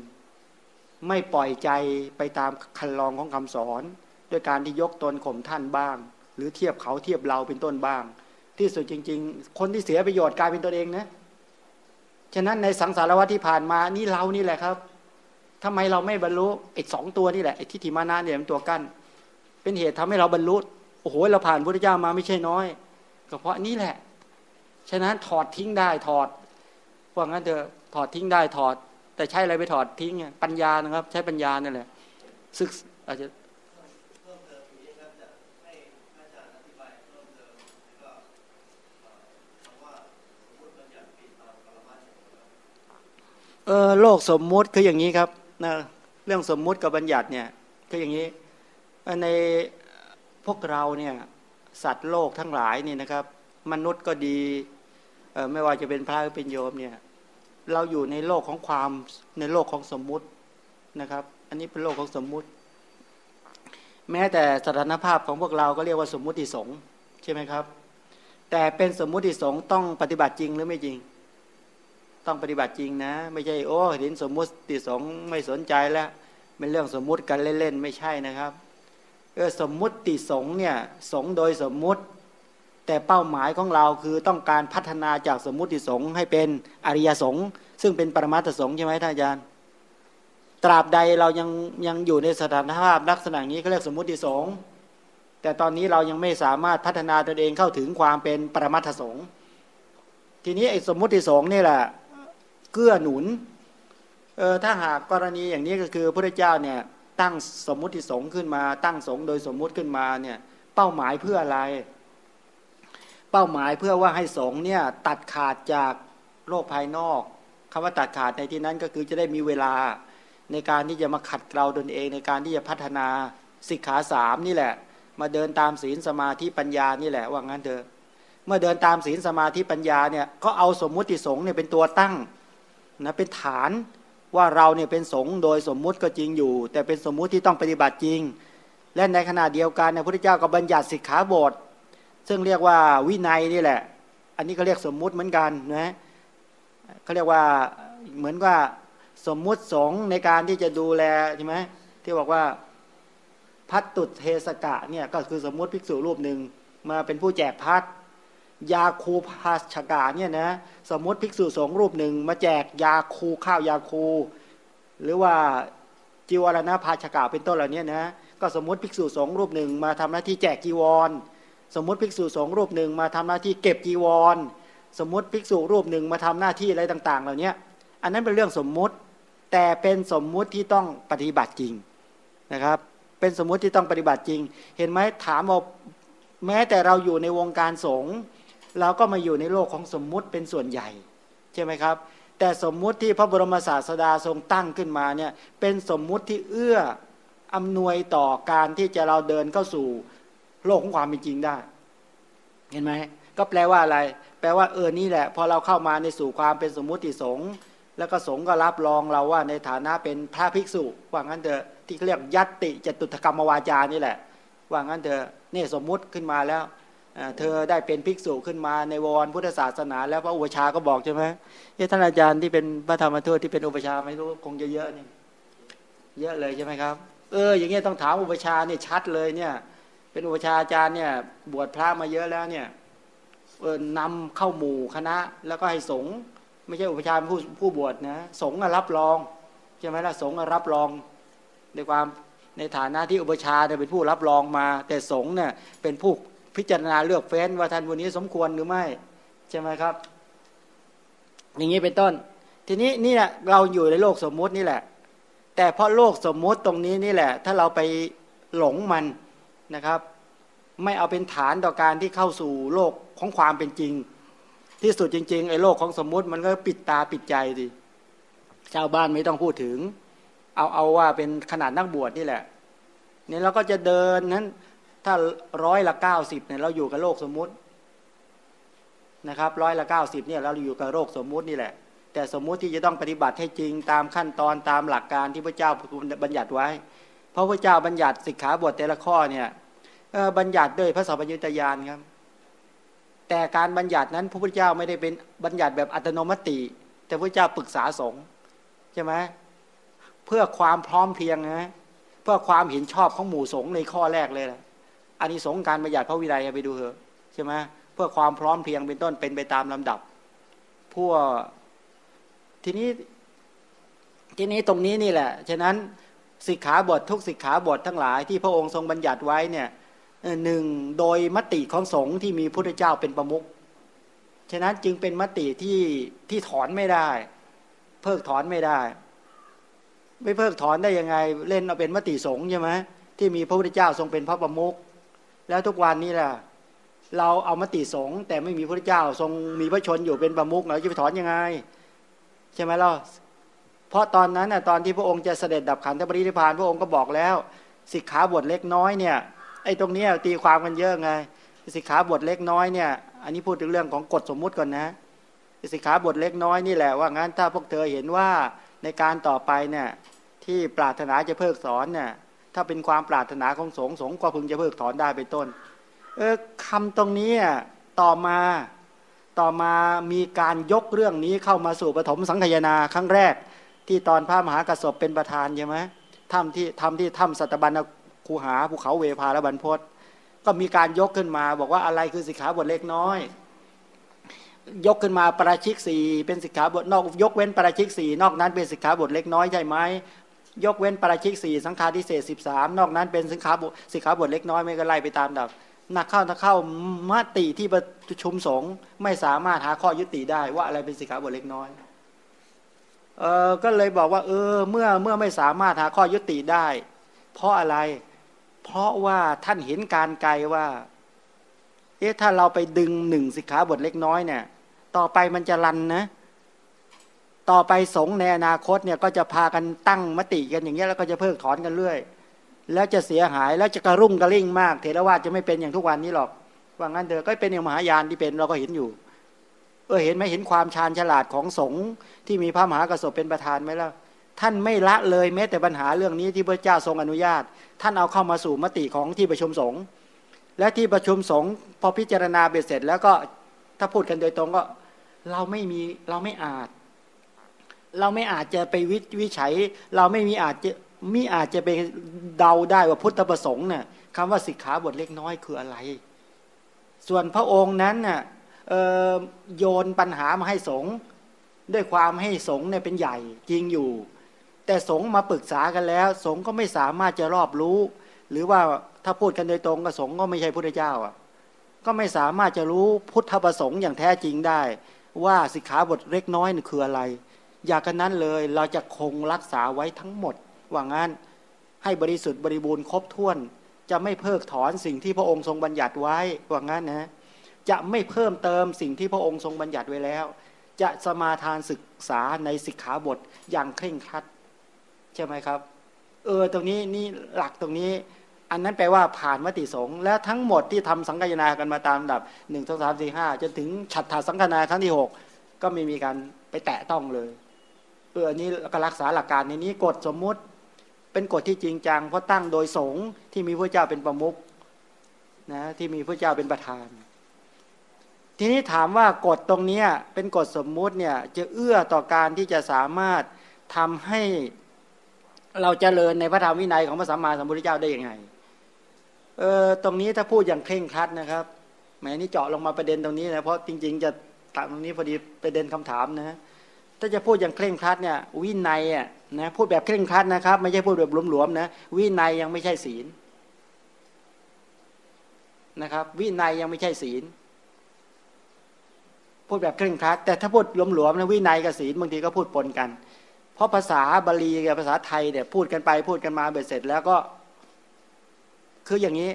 Speaker 1: ไม่ปล่อยใจไปตามคันลองของคำสอน ด้วยการที่ยกตนข่มท่านบ้าง หรือเทียบเขาเทียบเราเป็นต้นบ้าง ที่สุดจริง ๆ คนที่เสียประโยชน์กลายเป็นตัวเองนะฉะนั้นในสังสารวัฏที่ผ่านมานี่เรานี่แหละครับทำไมเราไม่บรรลุไอ้สองตัวนี่แหละไอ้ทิฏฐิมานะเนี่ยเป็นตัวกั้น เป็นเหตุทำให้เราบรรลุโอ้โหเราผ่านพระเจ้ามาไม่ใช่น้อยก็เพราะนี่แหละ ฉะนั้นถอดทิ้งได้ถอดว่างั้นเถอะถอดทิ้งได้ถอด แต่ใช้อะไรไปถอดทิ้งปัญญานะครับ ใช้ปัญญานั่นแหละศึกอาจจะเออโลกสมมุติคืออย่างนี้ครับนะเรื่องสมมุติกับบัญญัติเนี่ยคืออย่างนี้ในพวกเราเนี่ยสัตว์โลกทั้งหลายนี่นะครับ มนุษย์ก็ดีไม่ว่าจะเป็นพระหรือเป็นโยมเนี่ย เราอยู่ในโลกของความในโลกของสมมุตินะครับ อันนี้เป็นโลกของสมมุติ แม้แต่สถานภาพของพวกเราก็เรียกว่าสมมุติสงฆ์ใช่ไหมครับ แต่เป็นสมมุติสงฆ์ต้องปฏิบัติจริงหรือไม่จริง ต้องปฏิบัติจริงนะ ไม่ใช่โอ้เห็นสมมุติสงฆ์ไม่สนใจแล้วเป็นเรื่องสมมุติกันเล่นๆไม่ใช่นะครับเออสมมุติสงฆ์เนี่ยสงโดยสมมุติ แต่เป้าหมายของเราคือต้องการพัฒนาจากสมมุติสงฆ์ให้เป็นอริยสงฆ์ซึ่งเป็นปรมาตสงฆ์ใช่ไหมท่านอาจารย์ ตราบใดเรายังยังอยู่ในสถานภาพลักษณะนี้เขาเรียกสมมุติสงฆ์แต่ตอนนี้เรายังไม่สามารถพัฒนาตนเองเข้าถึงความเป็นปรมัตถสงฆ์ทีนี้ไอ้สมมุติสงฆ์นี่แหละเกื้อหนุนเออถ้าหากกรณีอย่างนี้ก็คือพระเจ้าเนี่ยตั้งสมมุติสงฆ์ขึ้นมา ตั้งสงฆ์โดยสมมุติขึ้นมาเนี่ยเป้าหมายเพื่ออะไร เป้าหมายเพื่อว่าให้สงเนี่ยตัดขาดจากโลกภายนอกคำว่าตัดขาดในที่นั้นก็คือจะได้มีเวลาในการที่จะมาขัดเกลาตนเอง ในการที่จะพัฒนาสิกขาสามนี่แหละ มาเดินตามศีลสมาธิปัญญานี่แหละว่างั้นเถอะเมื่อเดินตามศีลสมาธิปัญญาเนี่ยก็เอาสมมุติสงเนี่ยเป็นตัวตั้งนะเป็นฐานว่าเราเนี่ยเป็นสงโดยสมมุติก็จริงอยู่ แต่เป็นสมมุติที่ต้องปฏิบัติจริง และในขณะเดียวกันพระพุทธเจ้าก็บัญญัติสิกขาบท ซึ่งเรียกว่าวินัยนี่แหละ อันนี้ก็เรียกสมมุติเหมือนกันนะเขาเรียกว่าเหมือนว่าสมมุติสงในการที่จะดูแลใช่ไหมที่บอกว่าพัดตุเทสกะเนี่ยก็คือสมมุติภิกษุรูปหนึ่งมาเป็นผู้แจกพัดยาคูพาชกาเนี่ยนะสมมติภิกษุสงฆ์รูปหนึ่งมาแจกยาคูข้าวยาคู หรือว่าจีวรณภาชกาเป็นต้นเหล่านี้นะก็สมมติภิกษุสงฆ์รูปหนึ่งมาทำหน้าที่แจกจีวร สมมติภิกษุสงฆ์รูปหนึ่งมาทำหน้าที่เก็บจีวร สมมติภิกษุรูปหนึ่งมาทำหน้าที่อะไรต่าง ๆ เหล่านี้อันนั้นเป็นเรื่องสมมุติ แต่เป็นสมมุติที่ต้องปฏิบัติจริงนะครับ เป็นสมมุติที่ต้องปฏิบัติจริง เห็นไหมถามว่าแม้แต่เราอยู่ในวงการสงฆ์เราก็มาอยู่ในโลกของสมมุติเป็นส่วนใหญ่ ใช่ไหมครับ แต่สมมุติที่พระบรมศาสดาทรงตั้งขึ้นมาเนี่ยเป็นสมมุติที่เอื้ออำนวยต่อการที่จะเราเดินเข้าสู่ โลกของความเป็นจริงได้ เห็นไหมก็แปลว่าอะไร แปลว่าเออนี่แหละ พอเราเข้ามาในสู่ความเป็นสมมุติสงฆ์แล้วก็สงฆ์ก็รับรองเราว่าในฐานะเป็นพระภิกษุว่างั้นเถอะที่เรียกยัตติจตุถกรรมวาจานี่แหละ ว่างั้นเถอะนี่สมมุติขึ้นมาแล้วเธอได้เป็นภิกษุขึ้นมาในวรพุทธศาสนา แล้วพระอุปชาก็บอกใช่ไหมท่านอาจารย์ที่เป็นพระธรรมทูตที่เป็นอุปชาไม่รู้คงจะเยอะนี่เยอะเลยใช่ไหมครับ เออ อย่างเงี้ยต้องถามอุปชาเนี่ยชัดเลยเนี่ย เป็นอุปชาอาจารย์เนี่ย บวชพระมาเยอะแล้วเนี่ยเออนำเข้าหมู่คณะ แล้วก็ให้สงฆ์ไม่ใช่อุปชาผู้ผู้บวชนะสงฆ์รับรองใช่ไหมล่ะสงฆ์รับรองในความในฐานะที่อุปชาเนี่ยเป็นผู้รับรองมา แต่สงฆ์เนี่ยเป็นผู้พิจารณาเลือกเฟ้นว่าท่านวันนี้สมควรหรือไม่ใช่ไหมครับ อย่างนี้เป็นต้น ทีนี้นี่แหละเราอยู่ในโลกสมมุตินี่แหละ แต่เพราะโลกสมมุติตรงนี้นี่แหละ ถ้าเราไปหลงมัน นะครับ ไม่เอาเป็นฐานต่อการที่เข้าสู่โลกของความเป็นจริง ที่สุดจริงๆไอ้โลกของสมมุติมันก็ปิดตาปิดใจดิชาวบ้านไม่ต้องพูดถึง เอาเอาว่าเป็นขนาดนักบวชนี่แหละเนี่ยเราก็จะเดินนั้น ถ้าร้อยละเก้าสิบเนี่ยเราอยู่กับโลกสมมุตินะครับร้อยละเก้าสิบเนี่ยเราอยู่กับโลกสมมุตินี่แหละ แต่สมมุติที่จะต้องปฏิบัติให้จริงตามขั้นตอนตามหลักการที่พระเจ้าบัญญัติไว้ พราะพระเจ้าบัญญัติสิกขาบทแต่ละข้อเนี่ยบัญญัติด้วยพระสัพพัญญุตยานครับ แต่การบัญญัตินั้นพระพุทธเจ้าไม่ได้เป็นบัญญัติแบบอัตโนมัติ แต่พระเจ้าปรึกษาสงฆ์ใช่ไหมเพื่อความพร้อมเพียงนะเพื่อความเห็นชอบของหมู่สงฆ์ในข้อแรกเลยแหละอันนี้สงการประหยัดพระวิรัยไปดูเถอะใช่ไหมเพื่อความพร้อมเพียงเป็นต้นเป็นไปตามลำดับพวกทีนี้ทีนี้ตรงนี้นี่แหละ ฉะนั้น สิกขาบททุกสิกขาบททั้งหลายที่พระองค์ทรงบัญญัติไว้เนี่ยหนึ่งโดยมติของสงฆ์ที่มีพระเจ้าเป็นประมุขฉะนั้นจึงเป็นมติที่ที่ถอนไม่ได้ เพิกถอนไม่ได้ ไม่เพิกถอนได้ยังไง เล่นเอาเป็นมติสงฆ์ใช่ไหมที่มีพระพุทธเจ้าทรงเป็นพระประมุขแล้วทุกวันนี้แหละเราเอามติสงฆ์แต่ไม่มีพระพุทธเจ้าทรงมีพระชนอยู่เป็นประมุขเราจะไปถอนยังไง ใช่ไหมล่ะ เพราะตอนนั้นน่ะตอนที่พระองค์จะเสด็จดับขันธปรินิพานพระองค์ก็บอกแล้ว สิกขาบทเล็กน้อยเนี่ยไอ้ตรงนี้ตีความกันเยอะไงสิกขาบทเล็กน้อยเนี่ยอันนี้พูดถึงเรื่องของกฎสมมุติก่อนนะสิกขาบทเล็กน้อยนี่แหละว่างั้นถ้าพวกเธอเห็นว่าในการต่อไปเนี่ยที่ปรารถนาจะเพิกสอนเนี่ยถ้าเป็นความปรารถนาของสงสงก็พึงจะเพิกถอนได้เป็นต้น เออคำตรงนี้ต่อมาต่อมามีการยกเรื่องนี้เข้ามาสู่ปฐมสังขยาครั้งแรก ที่ตอนพระมหากระสบเป็นประธานใช่ไหมถ้ำที่ทำที่ถ้ำสัตบัญคูหาภูเขาเวพาและบรรพศก็มีการยกขึ้นมา บอกว่าอะไรคือสิกขาบทเล็กน้อย ยกขึ้นมาประชิกสี่เป็นสิกขาบทนอก ยกเว้นประชิกสี่นอกนั้นเป็นสิกขาบทเล็กน้อยใช่ไหมยกเว้นประชิกสี่สังฆาทิเศษสิบสามนอกนั้นเป็นสิกขาบทสิกขาบทเล็กน้อยไม่ก็ไล่ไปตามดับนักเข้านักเข้ามติที่ประชุมสงฆ์ไม่สามารถหาข้อยุติได้ว่าอะไรเป็นสิกขาบทเล็กน้อย เออก็เลยบอกว่า เออ เมื่อเมื่อไม่สามารถหาข้อยุติได้ เพราะอะไร เพราะว่าท่านเห็นการไกลว่า เอ๊ะถ้าเราไปดึงหนึ่งสิกขาบทเล็กน้อยเนี่ย ต่อไปมันจะรันนะ ต่อไปสงในอนาคตเนี่ยก็จะพากันตั้งมติกันอย่างเงี้ยแล้วก็จะเพิกถอนกันเรื่อย แล้วจะเสียหายแล้วจะกระรุ่งกระริ่งมาก เทรวาจะไม่เป็นอย่างทุกวันนี้หรอกว่างั้นเถอะก็เป็นอย่างมหายานที่เป็นเราก็เห็นอยู่ เออเห็นไหมเห็นความชาญฉลาดของสงฆ์ที่มีพระมหากระสบเป็นประธานไหมล่ะท่านไม่ละเลยแม้แต่ปัญหาเรื่องนี้ที่พระเจ้าทรงอนุญาต ท่านเอาเข้ามาสู่มติของที่ประชุมสงฆ์และที่ประชุมสงฆ์พอพิจารณาเบ็ดเสร็จ แล้วก็ถ้าพูดกันโดยตรงก็ เราไม่มีเราไม่อาจ เราไม่อาจจะไปวิวิจัย เราไม่มีอาจจะมิอาจจะไปเดาได้ว่าพุทธประสงค์เนี่ยคำว่าสิกขาบทเล็กน้อยคืออะไร ส่วนพระองค์นั้นน่ะ โยนปัญหามาให้สงฆ์ด้วยความให้สงฆ์เนี่ยเป็นใหญ่จริงอยู่ แต่สงฆ์มาปรึกษากันแล้ว สงฆ์ก็ไม่สามารถจะรอบรู้ หรือว่าถ้าพูดกันโดยตรงกับสงฆ์ก็ไม่ใช่พุทธเจ้าอะก็ไม่สามารถจะรู้พุทธประสงค์อย่างแท้จริงได้ ว่าสิกขาบทเล็กน้อยนี่คืออะไร อยากกันนั้นเลยเราจะคงรักษาไว้ทั้งหมดว่างั้นให้บริสุทธิ์บริบูรณ์ครบถ้วน จะไม่เพิกถอนสิ่งที่พระองค์ทรงบัญญัติไว้ว่างั้นนะ จะไม่เพิ่มเติมสิ่งที่พระองค์ทรงบัญญัติไว้แล้ว จะสมาทานศึกษาในสิกขาบทอย่างเคร่งครัด ใช่ไหมครับ เออตรงนี้นี่หลักตรงนี้ อันนั้นแปลว่าผ่านมติสงฆ์แล้วทั้งหมดที่ทำสังกายนากันมาตามดับหนึ่งสองสามสี่ห้าจนถึงฉัตรสังฆนาครั้งที่หกก็ไม่มีการไปแตะต้องเลยเอออันนี้ก็รักษาหลักการในนี้กฎสมมุติเป็นกฎที่จริงจังเพราะตั้งโดยสงฆ์ที่มีพระเจ้าเป็นประมุขนะที่มีพระเจ้าเป็นประธาน ทีนี้ถามว่ากฎตรงนี้เป็นกฎสมมุติเนี่ยจะเอื้อต่อการที่จะสามารถทำให้เราจเจริญในพระธรรมวินัยของพระสัมมาสัมพุทธเจ้าได้ยังไงเออตรงนี้ถ้าพูดอย่างเคร่งครัดนะครับแหมนี่เจาะลงมาประเด็นตรงนี้นะเพราะจริง ๆ จะตัดตรงนี้พอดีประเด็นคำถามนะถ้าจะพูดอย่างเคร่งครัดเนี่ยวินัยอะนะพูดแบบเคร่งครัดนะครับ ไม่ใช่พูดแบบหลวมๆนะวินัยยังไม่ใช่ศีลนะครับ วินัยยังไม่ใช่ศีล พูดแบบเคร่งครัด แต่ถ้าพูดหลวมๆนะวินัยกับศีลบางทีก็พูดปนกัน เพราะภาษาบาลีกับภาษาไทยเนี่ยพูดกันไปพูดกันมาเบ็ดเสร็จแล้วก็ คืออย่างนี้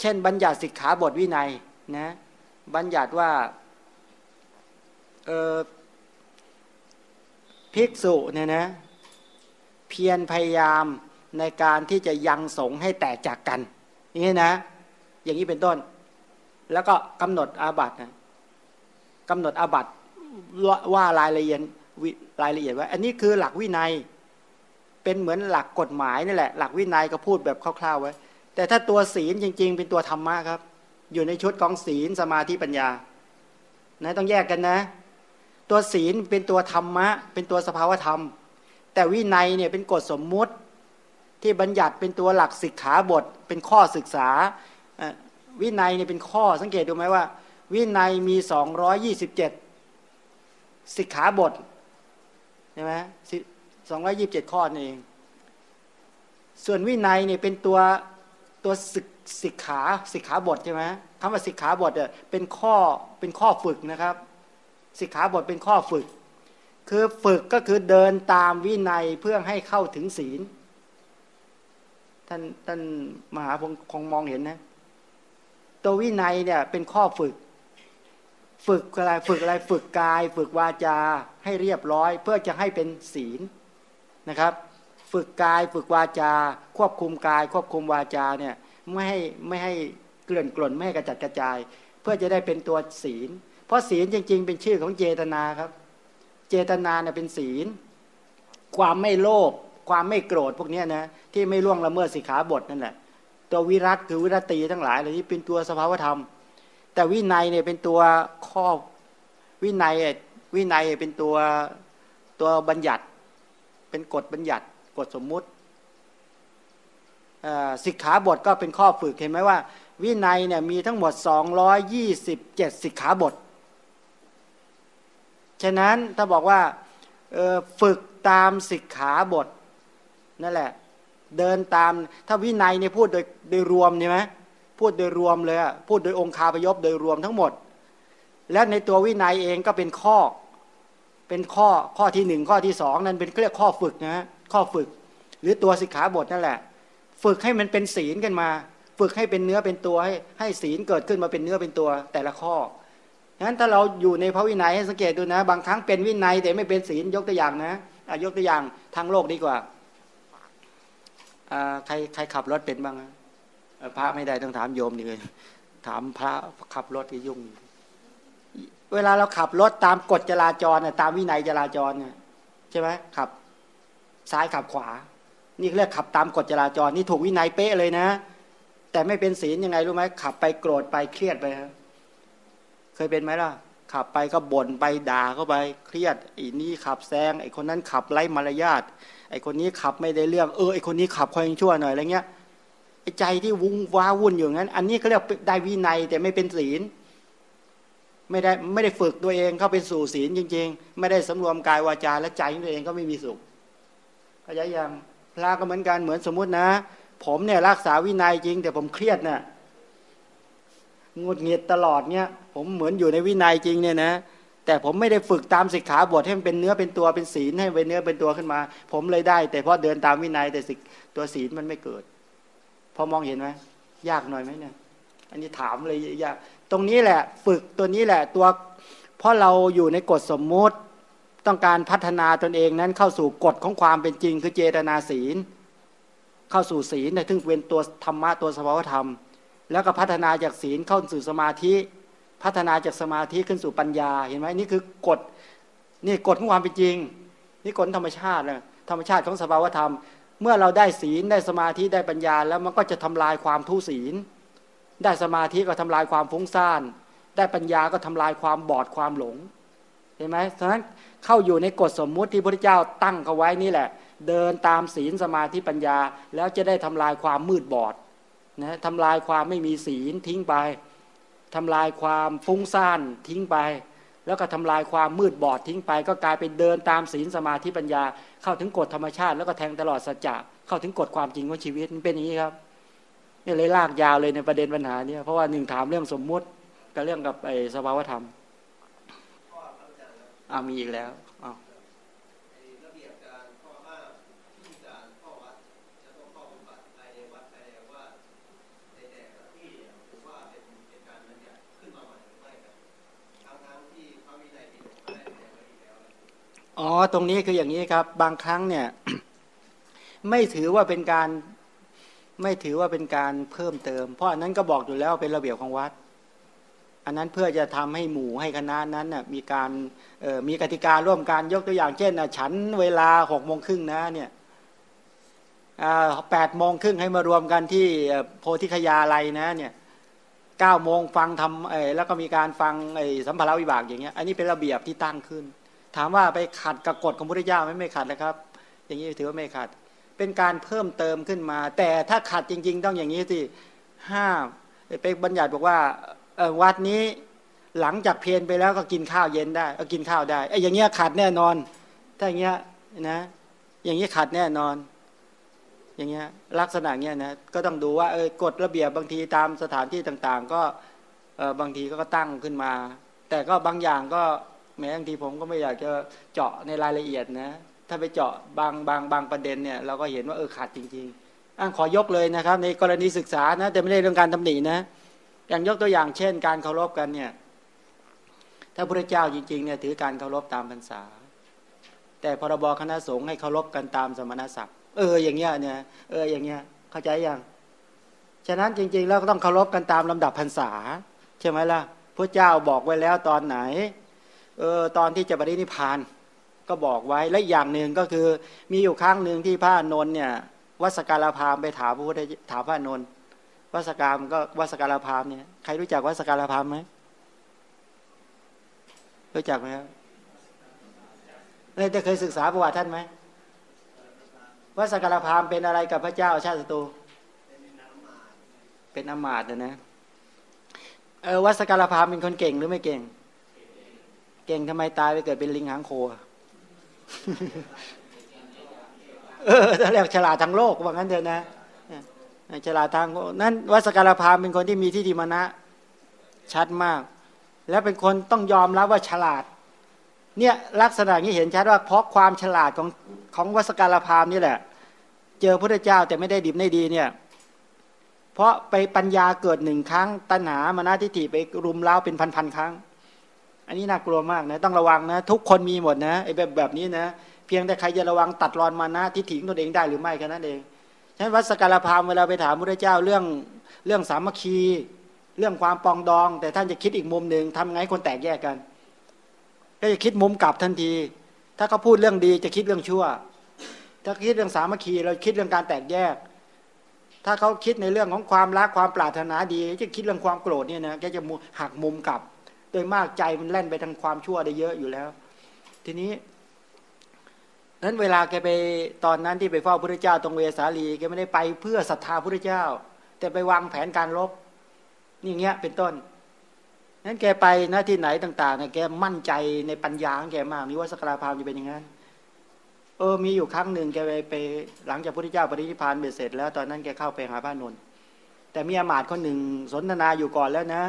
Speaker 1: เช่น บัญญัติสิกขาบทวินัยนะ บัญญัติว่าเออภิกษุเนี่ยนะ เพียรพยายามในการที่จะยังสงให้แตกจากกัน นี่นะ อย่างนี้เป็นต้น แล้วก็กำหนดอาบัตนะ กำหนดอาบัตว่ารายละเอียดรายละเอียดว่า อันนี้คือหลักวินัย เป็นเหมือนหลักกฎหมายนี่แหละ หลักวินัยก็พูดแบบคร่าวๆไว้ แต่ถ้าตัวศีลจริง ๆ เป็นตัวธรรมะครับ อยู่ในชุดของศีลสมาธิปัญญานะต้องแยกกันนะ ตัวศีลเป็นตัวธรรมะ เป็นตัวสภาวธรรม แต่วินัยเนี่ยเป็นกฎสมมุติที่บัญญัติเป็นตัวหลักศิกขาบท เป็นข้อศึกษาวินัยเนี่ยเป็นข้อสังเกตดูไหมว่า วินัยมีสองร้อยยี่สิบเจ็ดสิกขาบทใช่ไหมสองร้อยี่สิบเจ็ดข้อนี่เอง ส่วนวินัยเนี่ยเป็นตัวตัวศึกสิกขาสิกขาบทใช่ไหมคำว่าสิกขาบทเนี่ยเป็นข้อเป็นข้อฝึกนะครับ สิกขาบทเป็นข้อฝึก คือฝึกก็คือเดินตามวินัยเพื่อให้เข้าถึงศีล ท่านท่านมหาพงคงมองเห็นนะ ตัววินัยเนี่ยเป็นข้อฝึก ฝึกอะไรฝึกอะไรฝึกกาย ฝึกวาจาให้เรียบร้อย เพื่อจะให้เป็นศีลนะครับ ฝึกกายฝึกวาจา ควบคุมกาย ควบคุมวาจาเนี่ยไม่ให้ไม่ให้เกลื่อนกล่นไม่ให้กระจัดกระจาย เพื่อจะได้เป็นตัวศีล เพราะศีลจริง ๆ เป็นชื่อของเจตนาครับ เจตนาเนี่ยเป็นศีล ความไม่โลภความไม่โกรธพวกนี้นะที่ไม่ล่วงละเมิดสิกขาบทนั่นแหละตัววิรัตคือวิรตีทั้งหลายเหล่านี้เป็นตัวสภาวธรรม แต่วินัยเนี่ยเป็นตัวข้อวินัยวินัยเป็นตัวตัวบัญญัติ เป็นกฎบัญญัติกฎสมมุติสิกขาบทก็เป็นข้อฝึกเห็นไหมว่า วินัยเนี่ยมีทั้งหมด 227 สิกขาบท ฉะนั้นถ้าบอกว่าฝึกตามสิกขาบทนั่นแหละ เดินตามถ้าวินัยเนี่ยพูดโดยโดยรวมใช่ไหม พูดโดยรวมเลยพูดโดยองค์คาพยพโดยรวมทั้งหมด และในตัววินัยเองก็เป็นข้อเป็นข้อข้อที่หนึ่งข้อที่สองนั่นเป็นเรียกข้อฝึกนะข้อฝึก หรือตัวสิกขาบทนั่นแหละ ฝึกให้มันเป็นศีลกันมา ฝึกให้เป็นเนื้อเป็นตัวให้ให้ศีลเกิดขึ้นมาเป็นเนื้อเป็นตัวแต่ละข้องั้นถ้าเราอยู่ในพระวินัยให้สังเกตดูนะ บางครั้งเป็นวินัยแต่ไม่เป็นศีลยกตัวอย่างนะยกตัวอย่างทางโลกดีกว่าใครใครขับรถเป็นบ้าง พระไม่ได้ต้องถามโยมนี่เลยถามพระขับรถที่ยุ่ง เวลาเราขับรถตามกฎจราจรเนี่ยตามวินัยจราจรเนี่ยใช่ไหมขับ ซ้ายขับขวา นี่เรียกขับตามกฎจราจรนี่ถูกวินัยเป๊ะเลยนะ แต่ไม่เป็นศีลยังไงรู้ไหมขับไปโกรธไปเครียดไปครับเคยเป็นไหมล่ะ ขับไปก็บ่นไปด่าเข้าไปเครียดไอ้นี่ขับแซงไอ้คนนั้นขับไล่มารยาทไอ้คนนี้ขับไม่ได้เรื่องเออไอ้คนนี้ขับคอยชั่วหน่อยอะไรเงี้ย ใจที่วุ้งว้าวุ่นอยู่งั้น อันนี้เขาเรียกได้วินัยแต่ไม่เป็นศีล ไม่ได้ไม่ได้ฝึกตัวเองเข้าเป็นสู่ศีลจริง ๆ ไม่ได้สำรวมกายวาจาและใจตัวเองก็ไม่มีสุขเข้าใจยังพระก็เหมือนกันเหมือนสมมุตินะ ผมเนี่ยรักษาวินัยจริง แต่ผมเครียดนะ่ะงดเงียดตลอดเนี่ย ผมเหมือนอยู่ในวินัยจริงเนี่ยนะแต่ผมไม่ได้ฝึกตามสิกขาบทให้มันเป็นเนื้อเป็นตัวเป็นศีลให้เป็นเนื้อเป็นตัวขึ้นมา ผมเลยได้ แต่เพราะเดินตามวินัยแต่สิตัวศีลมันไม่เกิด อมองเห็นไหมยากหน่อยไหมเนี่ย อันนี้ถามเลยยากตรงนี้แหละฝึกตัวนี้แหละตัวเพราะเราอยู่ในกฎสมมุติต้องการพัฒนาตนเองนั้นเข้าสู่กฎของความเป็นจริง คือเจตนาศีล เข้าสู่ศีลในทึ่งเป็นตัวธรรมะตัวสภาวธรรม แล้วก็พัฒนาจากศีลเข้าสู่สมาธิ พัฒนาจากสมาธิขึ้นสู่ปัญญาเห็นไหมนี่คือกฎนี่กฎของความเป็นจริง นี่กฎธรรมชาตินะธรรมชาติของสภาวธรรม เมื่อเราได้ศีลได้สมาธิได้ปัญญา แล้วมันก็จะทำลายความทุศีล ได้สมาธิก็ทำลายความฟุ้งซ่าน ได้ปัญญาก็ทำลายความบอดความหลงเห็นไหมฉะนั้นเข้าอยู่ในกฎสมมุติที่พระเจ้าตั้งเขาไว้นี่แหละ เดินตามศีลสมาธิปัญญา แล้วจะได้ทำลายความมืดบอดนะทำลายความไม่มีศีลทิ้งไปทำลายความฟุ้งซ่านทิ้งไป แล้วก็ทำลายความมืดบอดทิ้งไป ก็กลายเป็นเดินตามศีลสมาธิปัญญา เข้าถึงกฎธรรมชาติ แล้วก็แทงตลอดสัจจะเข้าถึงกฎความจริงของชีวิตมันเป็นอย่างนี้ครับนี่เลยลากยาวเลยในประเด็นปัญหาเนี่ยเพราะว่าหนึ่งถามเรื่องสมมุติกับเรื่องกับไอ้สภาวธรรมอามีอีกแล้ว อ๋อตรงนี้คืออย่างนี้ครับ บางครั้งเนี่ย ไม่ถือว่าเป็นการไม่ถือว่าเป็นการเพิ่มเติม เพราะอันนั้นก็บอกอยู่แล้วเป็นระเบียบของวัด อันนั้นเพื่อจะทำให้หมู่ให้คณะนั้นน่ะมีการมีกติการ่วมกันยกตัวอย่างเช่นฉันเวลาหกโมงครึ่งนะเนี่ยแปดโมงครึ่งให้มารวมกันที่โพธิคยาลัยนะเนี่ยเก้าโมงฟังทำแล้วก็มีการฟังสัมภาระวิบากอย่างเงี้ย อันนี้เป็นระเบียบที่ตั้งขึ้น ถามว่าไปขัดกับกฎของพระพุทธเจ้าไม่ไม่ขัดนะครับ อย่างนี้ถือว่าไม่ขัด เป็นการเพิ่มเติมขึ้นมา แต่ถ้าขัดจริง ๆ ต้องอย่างนี้สิห้ามไปบัญญัติบอกว่าวัดนี้หลังจากเพลนไปแล้วก็กินข้าวเย็นได้ก็กินข้าวได้ไอ้อย่างเงี้ยขัดแน่นอน ถ้าอย่างเงี้ยนะ อย่างนี้ยขัดแน่นอน อย่างเงี้ยลักษณะเงี้ยนะก็ต้องดูว่าเออกฎระเบียบบางทีตามสถานที่ต่างๆ ก็บางทีก็ตั้งขึ้นมา แต่ก็บางอย่างก็ แม้บางทีผมก็ไม่อยากจะเจาะในรายละเอียดนะ ถ้าไปเจาะบางบางบางประเด็นเนี่ยเราก็เห็นว่าเออขาดจริง ๆอ้างขอยกเลยนะครับ ในกรณีศึกษานะ แต่ไม่ได้เรื่องการตำหนินะ อย่างยกตัวอย่างเช่น การเคารพกันเนี่ย ถ้าพระเจ้าจริงๆเนี่ยถือการเคารพตามพรรษา แต่พรบคณะสงฆ์ให้เคารพกันตามสมณศักดิ์เอออย่างเงี้ยเนี่ยเอออย่างเงี้ยเข้าใจยังฉะนั้นจริง ๆ แล้วก็ต้องเคารพกันตามลำดับพรรษา ใช่ไหมล่ะพระเจ้าบอกไว้แล้วตอนไหน เออตอนที่จะปรินิพาน ก็บอกไว้และอย่างหนึ่งก็คือ มีอยู่ครั้งหนึ่งที่พระนนท์เนี่ยวัสการพามไปถามพระพุทธถามพระนนท์วัสการก็วัสการพามเนี่ยใครรู้จักวัสการพามไหมรู้จักไหมครับเลยจะเคยศึกษาประวัติท่านไหมวัสการพามเป็นอะไรกับพระเจ้าชาติศัตรูเป็นอมาตย์นะเออวัสการพามเป็นคนเก่งหรือไม่เก่ง ก่งทำไมตายไปเกิดเป็นลิงหางโคเออถ้าเรียกฉลาดทางโลกว่างั้นเถอะนะฉลาดทางนั้นวัสการพามเป็นคนที่มีที่ดีมานะชัดมาก และเป็นคนต้องยอมรับว่าฉลาด เนี่ยลักษณะนี้เห็นชัดว่าเพราะความฉลาดของของวัสการพามนี่แหละ เจอพระเจ้าแต่ไม่ได้ดิบไม่ดีเนี่ย เพราะไปปัญญาเกิดหนึ่งครั้งตัณหามานาทิฏฐิไปรุมเล้าเป็นพันๆครั้ง อันนี้น่ากลัวมากนะต้องระวังนะ ทุกคนมีหมดนะไอ้แบบแบบนี้นะ เพียงแต่ใครจะระวังตัดรอนมานะทิฏฐิงตนเองได้หรือไม่แค่นั้นเองฉะนั้นวัดสการพามเวลาไปถามพระเจ้าเรื่องเรื่องสามัคคี เรื่องความปองดอง แต่ท่านจะคิดอีกมุมหนึ่งทำไงคนแตกแยกกัน ก็จะคิดมุมกลับทันที ถ้าเขาพูดเรื่องดีจะคิดเรื่องชั่ว ถ้าคิดเรื่องสามัคคีเราคิดเรื่องการแตกแยก ถ้าเขาคิดในเรื่องของความรักความปรารถนาดีจะคิดเรื่องความโกรธเนี่ยนะแกจะหักมุมกลับ โดยมากใจมันแล่นไปทางความชั่วได้เยอะอยู่แล้ว ทีนี้นั้นเวลาแกไปตอนนั้นที่ไปเฝ้าพระเจ้าตรงเวสาลีแกไม่ได้ไปเพื่อศรัทธาพระเจ้า แต่ไปวางแผนการรบนี่เงี้ยเป็นต้นนั้นแกไปน้าที่ไหนต่างๆนี่ยแกมั่นใจในปัญญาของแกมากนี่ว่าสกราพามจะเป็นอย่างนั้นเออมีอยู่ครั้งหนึ่งแกไปไป หลังจากพระเจ้าปรินิพานเบ็ดเสร็จแล้วตอนนั้นแกเข้าไปหาพระนนท์แต่มีอามาตย์คนหนึ่งสนทนาอยู่ก่อนแล้วนะ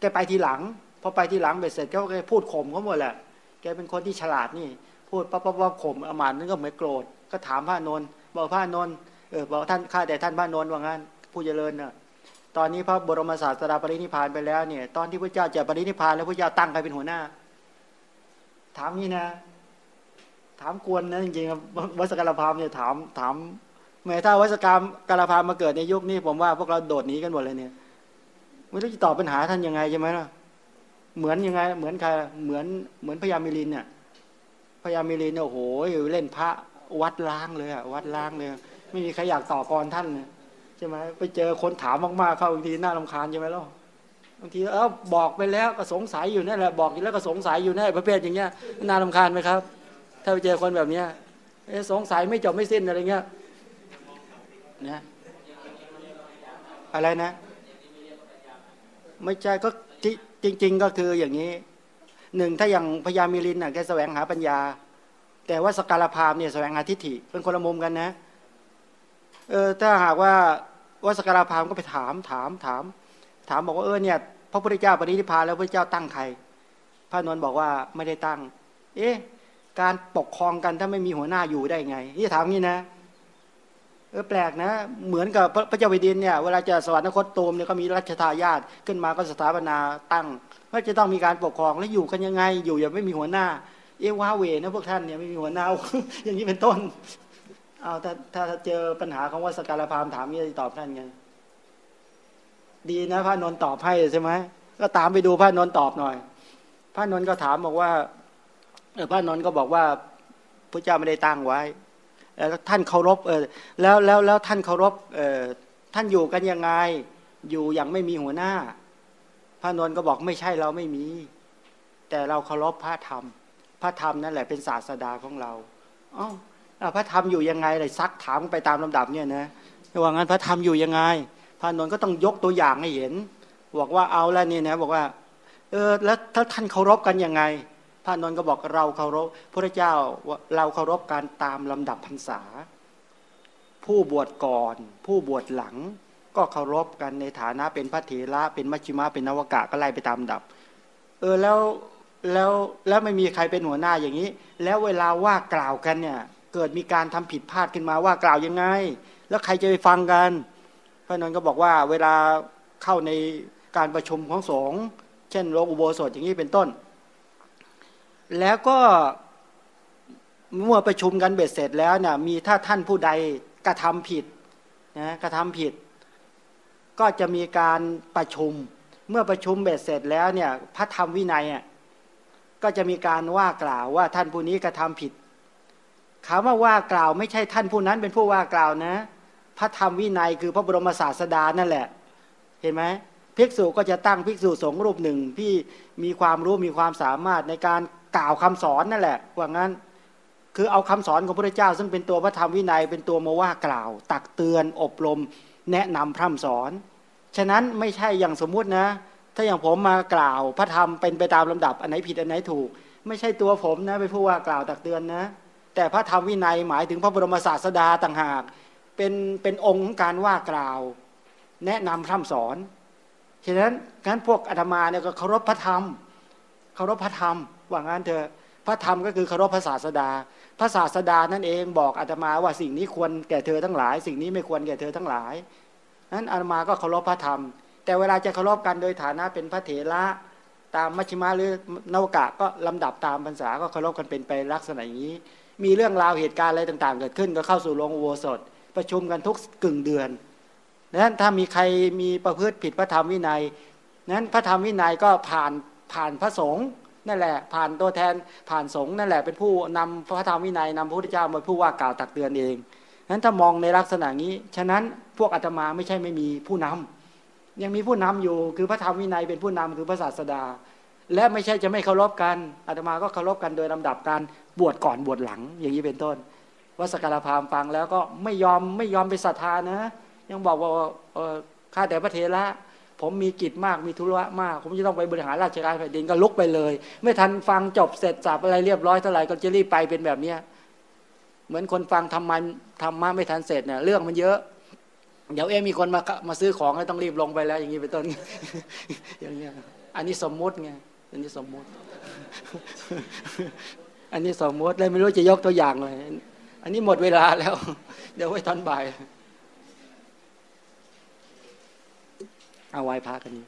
Speaker 1: แกไปทีหลัง อไปที่หลังเบ็ดเสร็จเขาก็พูดข่มเขาหมดแหละ แกเป็นคนที่ฉลาดนี่ พูดปั๊บปั๊บปั๊บข่มอมาตนั่นก็ไม่โกรธ ก็ถามพระนนท์บอกพระนนท์เออบอกท่านข้าแต่ท่านพระนนท์ว่างั้นผู้เจริญน่ะตอนนี้พระบรมศาสดาปรินิพานไปแล้วเนี่ย ตอนที่พระเจ้าจะปรินิพานแล้วพระเจ้าตั้งใครเป็นหัวหน้า ถามนี่นะ ถามกวนนะจริงๆวัสการพามเนี่ยถามถามแม้ถ้าวัสการการพามมาเกิดในยุคนี้ผมว่าพวกเราโดดหนีกันหมดเลยเนี่ยไม่รู้จะตอบปัญหาท่านยังไงใช่ไหมล่ะ เหมือนยังไง เหมือนใครเหมือนเหมือนพญามิลินเนี่ยพญามิลินโอ้โหเล่นพระวัดล้างเลยอะวัดล้างเลย ไม่มีใครอยากต่อกรท่านใช่ไหมไปเจอคนถามมากๆเข้าบางทีน่ารำคาญใช่ไหมล่ะบางทีเออบอกไปแล้วก็สงสัยอยู่นั่นแหละบอกอยู่แล้วก็สงสัยอยู่นั่นประเภทอย่างเงี้ยน่ารำคาญไหมครับ ถ้าไปเจอคนแบบเนี้ยสงสัยไม่จบไม่สิ้นอะไรเงี้ยนะอะไรนะ ไม่ใช่ก็ จริง ๆ ก็คืออย่างนี้หนึ่งถ้าอย่างพญามิลินน่ะแกแสวงหาปัญญา แต่ว่าสกาลพามเนี่ยแสวงหาทิฏฐิเป็นคนละมุมกันนะเออถ้าหากว่าว่าสกาลพามก็ไปถามถามถาม ถามบอกว่าเออเนี่ยพระพุทธเจ้าปรินิพพานแล้วพระเจ้าตั้งใคร พระนนท์บอกว่าไม่ได้ตั้ง เอ๊ะการปกครองกันถ้าไม่มีหัวหน้าอยู่ได้ไงนี่ถามงี้นะ เออแปลกนะ เหมือนกับพระเจ้าแผ่นดินเนี่ยเวลาจะสวรรคตตูมเนี่ยก็มีรัชทายาทขึ้นมาก็สถาปนาตั้งว่าจะต้องมีการปกครองแล้วอยู่กันยังไง อยู่อย่างไม่มีหัวหน้า เอว้าเวนะพวกท่านเนี่ยไม่มีหัวหน้าอย่างนี้เป็นต้นเอาถ้าถ้าเจอปัญหาของว่าสการพามถามนี่จะตอบท่านไงดีนะพระนนท์ตอบให้ใช่ไหมก็ตามไปดูพระนนท์ตอบหน่อย พระนนท์ก็ถามบอกว่าเออพระนนท์ก็บอกว่าพระเจ้าไม่ได้ตั้งไว้แล้ว ท่านเคารพเออแล้วแล้วแล้วท่านเคารพเออท่านอยู่กันยังไงอยู่อย่างไม่มีหัวหน้า พระนนท์ก็บอกไม่ใช่เราไม่มี แต่เราเคารพพระธรรม พระธรรมนั่นแหละเป็นศาสดาของเราอ๋อพระธรรมอยู่ยังไงเลยซักถามไปตามลำดับเนี่ยนะว่างั้นพระธรรมอยู่ยังไง พระนนท์ก็ต้องยกตัวอย่างให้เห็น บอกว่าเอาแล้วนี่นะบอกว่าเออแล้วถ้าท่านเคารพกันยังไง พระนนท์ก็บอกเราเคารพพระเจ้าเราเคารพการตามลำดับพรรษา ผู้บวชก่อน ผู้บวชหลัง ก็เคารพกันในฐานะเป็นพระเถระเป็นมัชฌิมะเป็นนวกะก็ไล่ไปตามดับ เออแล้วแล้วแล้วไม่มีใครเป็นหัวหน้าอย่างนี้ แล้วเวลาว่ากล่าวกันเนี่ย เกิดมีการทำผิดพลาดขึ้นมาว่ากล่าวยังไง แล้วใครจะไปฟังกันพระนนท์ก็บอกว่าเวลาเข้าในการประชุมของสงฆ์เช่นโลกอุโบสถอย่างนี้เป็นต้น แล้วก็เมื่อประชุมกันเบ็ดเสร็จแล้วเนี่ยมีถ้าท่านผู้ใดกระทำผิดนะกระทำผิด ก็จะมีการประชุม เมื่อประชุมเบ็ดเสร็จแล้วเนี่ยพระธรรมวินัยอะก็จะมีการว่ากล่าวว่าท่านผู้นี้กระทำผิดคำว่าว่ากล่าวไม่ใช่ท่านผู้นั้นเป็นผู้ว่ากล่าวนะ พระธรรมวินัยคือพระบรมศาสดานั่นแหละ เห็นไหมภิกษุก็จะตั้งภิกษุสงฆ์รูปหนึ่งที่มีความรู้มีความสามารถในการ กล่าวคำสอนนั่นแหละว่างั้น คือเอาคำสอนของพระเจ้า ซึ่งเป็นตัวพระธรรมวินัยเป็นตัวมาว่ากล่าว ตักเตือนอบรม แนะนำพร่ำสอน ฉะนั้นไม่ใช่อย่างสมมุตินะ ถ้าอย่างผมมากล่าวพระธรรมเป็นไปตามลำดับอันไหนผิดอันไหนถูก ไม่ใช่ตัวผมนะเป็นผู้ว่ากล่าวตักเตือนนะ แต่พระธรรมวินัยหมายถึงพระบรมศาสดาต่างหาก เป็นเป็นองค์ของการว่ากล่าว แนะนำพร่ำสอนฉะนั้นงั้นพวกอาตมาเนี่ยก็เคารพพระธรรมเคารพพระธรรม ว่างั้นเถอะพระธรรมก็คือเคารพพระศาสดา พระศาสดานั่นเองบอกอาตมาว่าสิ่งนี้ควรแก่เธอทั้งหลาย สิ่งนี้ไม่ควรแก่เธอทั้งหลายนั้นอาตมาก็เคารพพระธรรม แต่เวลาจะเคารพกันโดยฐานะเป็นพระเถระตามมัชฌิมาหรือนวกะก็ลำดับตามภาษาก็เคารพกันเป็นไปลักษณะอย่างนี้ มีเรื่องราวเหตุการณ์อะไรต่างๆ เกิดขึ้นก็เข้าสู่โรงอุโบสถ ประชุมกันทุกกึ่งเดือนนั้นถ้ามีใครมีประพฤติผิดพระธรรมวินัยนั้นพระธรรมวินัยก็ผ่านผ่านพระสงฆ์ นั่นแหละ ผ่านตัวแทนผ่านสงฆ์นั่นแหละเป็นผู้นำพระธรรมวินัยนำพระพุทธเจ้ามาผู้ว่ากล่าวตักเตือนเองนั้นถ้ามองในลักษณะนี้ ฉะนั้นพวกอาตมาไม่ใช่ไม่มีผู้นำยังมีผู้นำอยู่คือพระธรรมวินัยเป็นผู้นำคือพระศาสดา และไม่ใช่จะไม่เคารพกันอาตมาก็เคารพกันโดยลำดับการบวชก่อนบวชหลัง อย่างนี้เป็นต้นวัสกรพามฟังแล้วก็ไม่ยอมไม่ยอมไปศรัทธานะ ยังบอกว่าข้าแต่พระเทระ ผมมีกิจมากมีธุระมาก ผมจะต้องไปบริหารราชการแผ่นดินก็ลุกไปเลย ไม่ทันฟังจบเสร็จสับอะไรเรียบร้อยเท่าไหร่ก็จะรีบไปเป็นแบบเนี้ยเหมือนคนฟังทำมันทำมาไม่ทันเสร็จเนี่ยเรื่องมันเยอะ เดี๋ยวเอ๊มีคนมามาซื้อของแล้วต้องรีบลงไปแล้วอย่างนี้เป็นต้นอย่างเงี้ยอันนี้สมมุติไงอันนี้สมมุติ อันนี้สมมุติเลยไม่รู้จะยกตัวอย่างเลย อันนี้หมดเวลาแล้ว เดี๋ยวไว้ตอนบ่าย เอาไว้พระกันอยู่